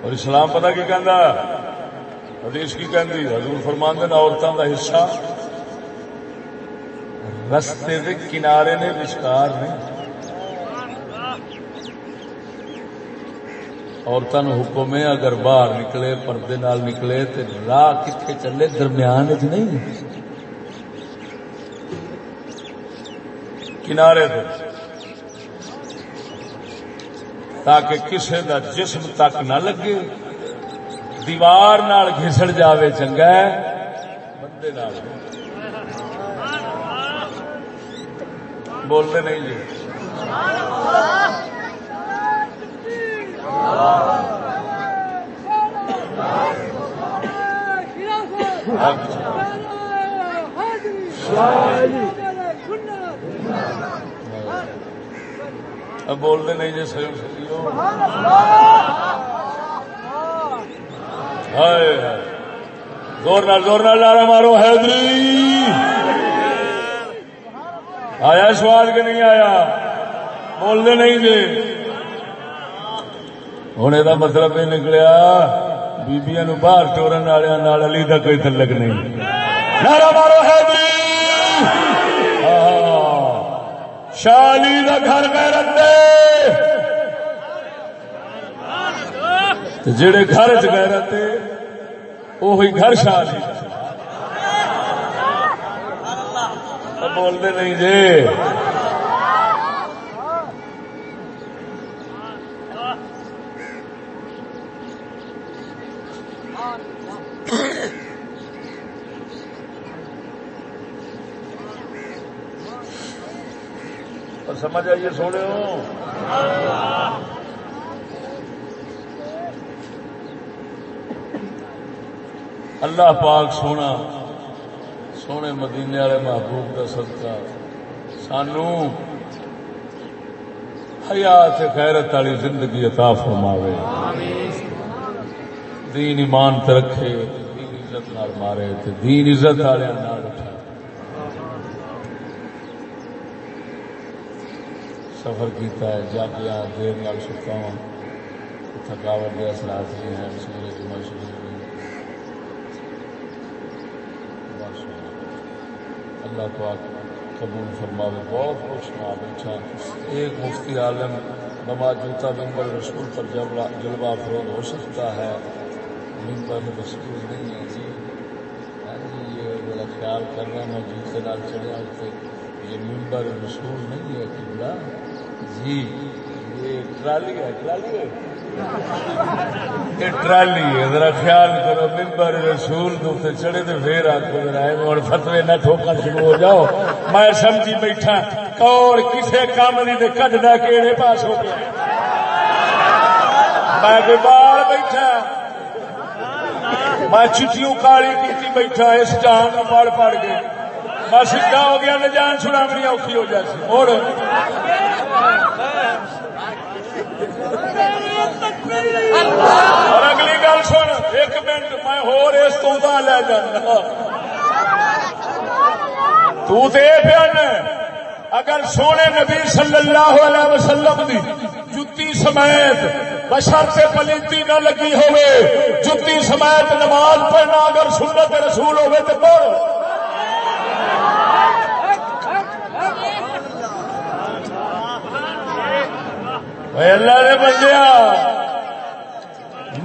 اور اسلام پتا کی کہندا حدیث کی کہندی حضور فرماندے نے عورتوں کا حصہ رستے دے کنارے نے وشکار نے۔ عورتوں حکم ہے، اگر باہر نکلے، پردے نال نکلے تو راہ کتنے چلے، درمیان چ نہیں۔ کنارے دے۔ تاکہ کسی دا جسم تک نہ لگے، دیوار نال گھسڑ جاوے، چنگا ہے۔ بندے نال۔ بولتے نہیں جی۔ بولتے نہیں جی سہی سکیو زور نال زور نال لارا مارو، حیدری۔ آیا سوال کہ نہیں آیا؟ بولتے نہیں جی ہوں یہ مطلب یہ نکلیا۔ بیبیا نو باہر ٹورن والے علی کا کوئی تلک نہیں۔ نارا مارو شالی کا گھر غیرت جڑے گھر چ غیرت وہی گھر شالی بولتے نہیں جی۔ سمجھ آئیے سونے ہو؟ اللہ پاک سونا۔ سونے مدینے والے محبوب کا صدقہ۔ سانو حیات خیرت والی زندگی عطا فرماوے۔ دین ایمان تے رکھے، دین عزت نال مارے تے دین عزت والے نال اٹھا سفر کیتا ہے جا جاگیا دیر نال ستا ہوں تھکاوٹ کے اثرات بھی ہیں، سورج جمعہ شریف میں اللہ پاک قبول فرماوے، بہت کچھ نہ بیٹھا ایک مفتی عالم بما جوتا ممبر رسول پر جلوہ افروز ہو سکتا ہے۔ ممبر رسول نہیں ہے جی۔ ہاں جی یہ میرا خیال کر رہا میں جوتے نال چڑھیا اتنے یہ ممبر رسول نہیں ہے، قبلہ۔ جی یہ ٹرالی ہے ٹرالی ہے۔ یہ ٹرالی ذرا خیال کرو ممبر رسول دوتے چڑھے تو پھر آخو ذرا اور فتوی نہ ٹھوکا شروع ہو جاؤ۔ میں سمجھی بیٹھا اور کسے کام نہیں تو کڈنا کہڑے پاس ہو گیا۔ میں کوئی بال بیٹھا۔ میں چٹیوں کالی کی بیٹھا، اس جان کا پڑھ پڑھ کے۔ میں سیدھا ہو گیا نہ جان چھڑاونی اوکھی ہو جاتی اور اور اگلی گل سن، ایک منٹ، میں ہور اس تو لے جانا۔ تو تے بیان اگر سونے نبی صلی اللہ علیہ وسلم دی جتی سمیت بشر سے پلیتی نہ لگی ہوئے، جتی سمیت نماز پڑھنا اگر سنت رسول ہوئے تو پڑھ۔ اللہ نے بندیا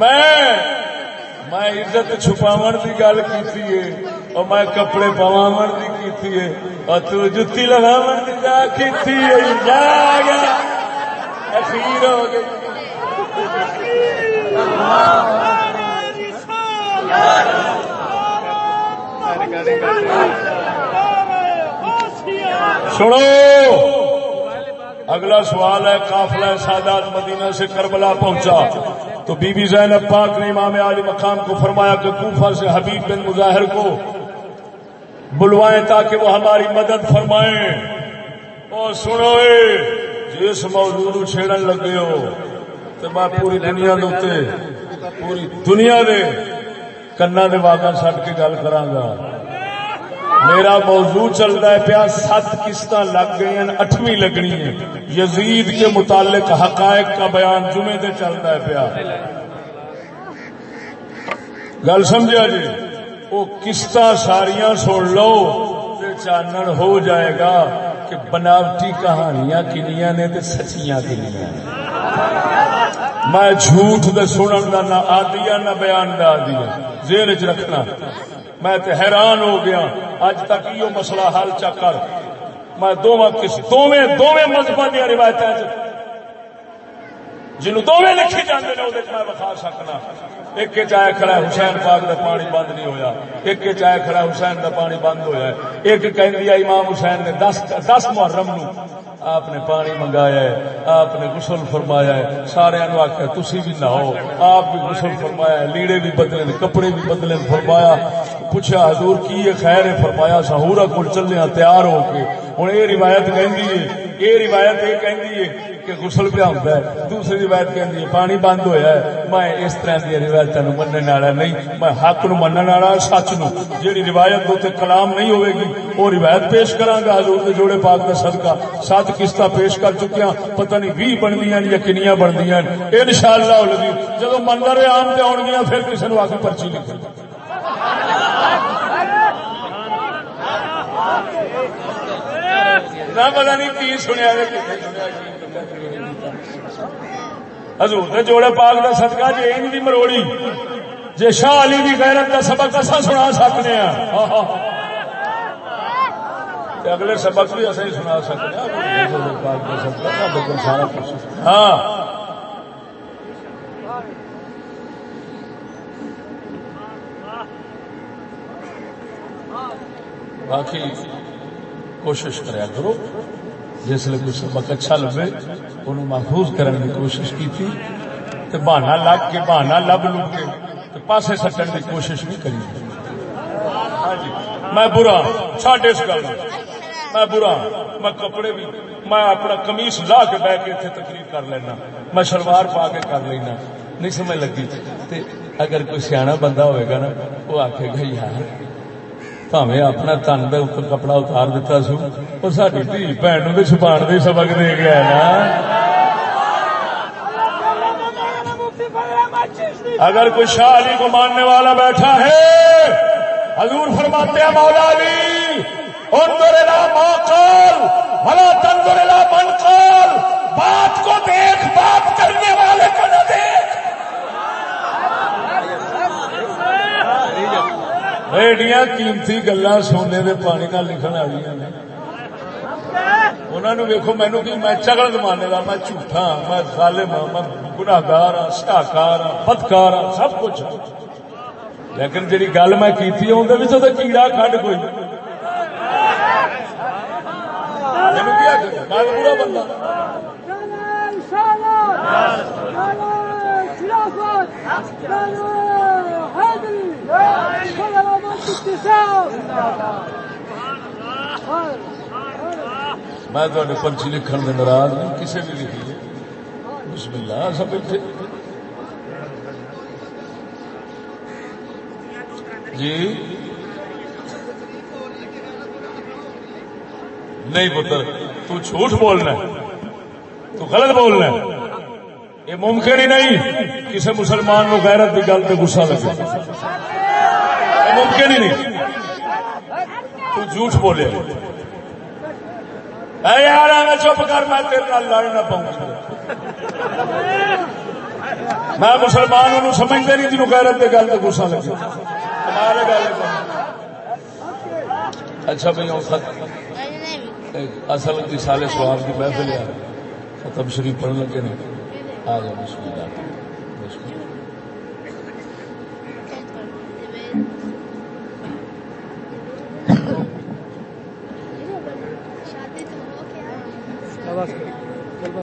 میں میں عزت چھپاو کی گل کی اور میں کپڑے پواو کی کی اور تو جتی لگاو کی کی اخیر ہو گئی۔ سنو۔ اگلا سوال ہے، قافلہ سادات مدینہ سے کربلا پہنچا۔ تو بی بی زینب پاک نے امام علی مقام کو فرمایا کہ کوفہ سے حبیب بن مظاہر کو بلوائیں تاکہ وہ ہماری مدد فرمائیں۔ اور سنو جس موضوع چھیڑن لگے ہو تو میں پوری دنیا دے پوری دنیا دے کنا دے واگا سٹ کے گل کراگا میرا موضوع چلتا ہے پیا، سات قسط لگ گئی ہیں، اٹھویں لگنی ہے یزید کے متعلق حقائق کا بیان جمعے دے چلتا ہے پیا۔ گل سمجھا جی وہ قسط ساریاں سن لو چانن ہو جائے گا کہ بناوٹی کہانیاں کنیاں نے تے سچیاں کنیاں میں جھوٹ دے سنن دا نہ آدیا نہ بیان دا آدیا زیر چ رکھنا۔ میں تے حیران ہو گیا۔ اج تک یہ مسئلہ حل چکر میں دونوں کس دونوں دونوں مذہب دیا روایت جنہوں دونوں لکھی جاتے ہیں میں بخا سکنا۔ ایک چاہے کھڑا حسین پاک کا پانی بند نہیں ہویا۔ ایک چاہے کھڑا حسین کا پانی بند ہوا ایک کہ امام حسین نے دس دس محرم نو آپ نے پانی منگایا ہے، آپ نے غسل فرمایا ہے۔ سارے آخیا تھی بھی نہ ہو آپ بھی غسل فرمایا ہے، لیڑے بھی بدلے کپڑے بھی بدلے فرمایا۔ پوچھا، حضور کی یہ خیر ہے؟ فرمایا سہورا کو چلے تیار ہو کے۔ ہوں یہ روایت کہ یہ روایت یہ کہ کہ غسل پہ ہوتا ہے دوسری روایت کہتی ہے پانی بند ہویا ہے میں اس طرح کی روایت مننے والا نہیں میں حق نو منن والا سچ نو جیڑی روایت اتنے کلام نہیں ہوئے گی وہ روایت پیش کرا گا حضور کے جوڑے پاک کا صدقہ سات قسط پیش کر چکیا پتہ نہیں بھی بنتی یا کنیاں بنتی ان شاء اللہ جب منظر آم پہ آن گیا پھر کسی نے آ کے پرچی لکھ نہ پتا نہیں کی سنیا حضور نے جوڑے پاک کا صدقہ جی ان کی مروڑی جی شاہ علی کی غیرت کا سبق اصا سنا سکتے ہاں۔ ہیں اگلے سبق بھی اصل سنا سکتے ہاں۔, ہاں۔ باقی کوشش کریا کرو۔ جس کوئی سبق اچھا لگے ان محفوظ کرنے کی کوشش کی تھی۔ تو بہانا لگ کے بہانا لب لگ کے تو پاسے سٹن کی کوشش بھی کری۔ میں برا ساڈے اس گل میں برا، میں کپڑے بھی، میں اپنا کمیس لا کے بہ کے اتنے تقریر کر لینا۔ میں شلوار پا کے کر لینا۔ نہیں سمجھ لگی۔ تے اگر کوئی سیاح بندہ ہوئے گا نا، وہ آخے گا، یار پاوے اپنا تن دے اوپر کپڑا اتار دیتا سو اور ساری دھی بھن نو چھپا دے سبق دے گیا نا اگر کوئی شاہ علی کو ماننے والا بیٹھا ہے حضور فرماتے ہیں مولا علی انظر الى ما قال ولا تنظر الى من قال بات کو دیکھ بات کرنے والے کو نہ دیکھ ایڈیاں قیمتی گلا سونے دے پانی نہ لکھن والی نے انہوں نے ویکو مینو کہ میں چگل زمانے کا میں جھوٹا میں ظالم ہاں میں گناگار ہاں شاہکار ہاں بدکار ہاں سب کچھ لیکن جی گل میں کی اندر تو کیڑا کھڈ کوئی بندہ میں پرچی لکھن میں ناراض نہیں کسی بھی لکھی بسم اللہ، سب اتنے جی؟ نہیں پتر، تو جھوٹ بولنا تو غلط بولنا یہ ممکن ہی نہیں کسی مسلمان کو غیرت کی گل پہ گسا لگے۔ ممکن ہی نہیں۔ تو جھوٹ بولے۔ یار میں چپ کر، میں تیرے لڑ نہ پاؤں۔ میں مسلمان انہوں سمجھتے نہیں جنوب غیرت کی گل پہ گسا لگے۔ ہمارے گل اچھا بھائی اصل کی سالے سواب کی محفل ہے۔ ختم شریف پڑھنے لگے نہیں آ جاؤ، بسم اللہ۔ شادی تو ہو گیا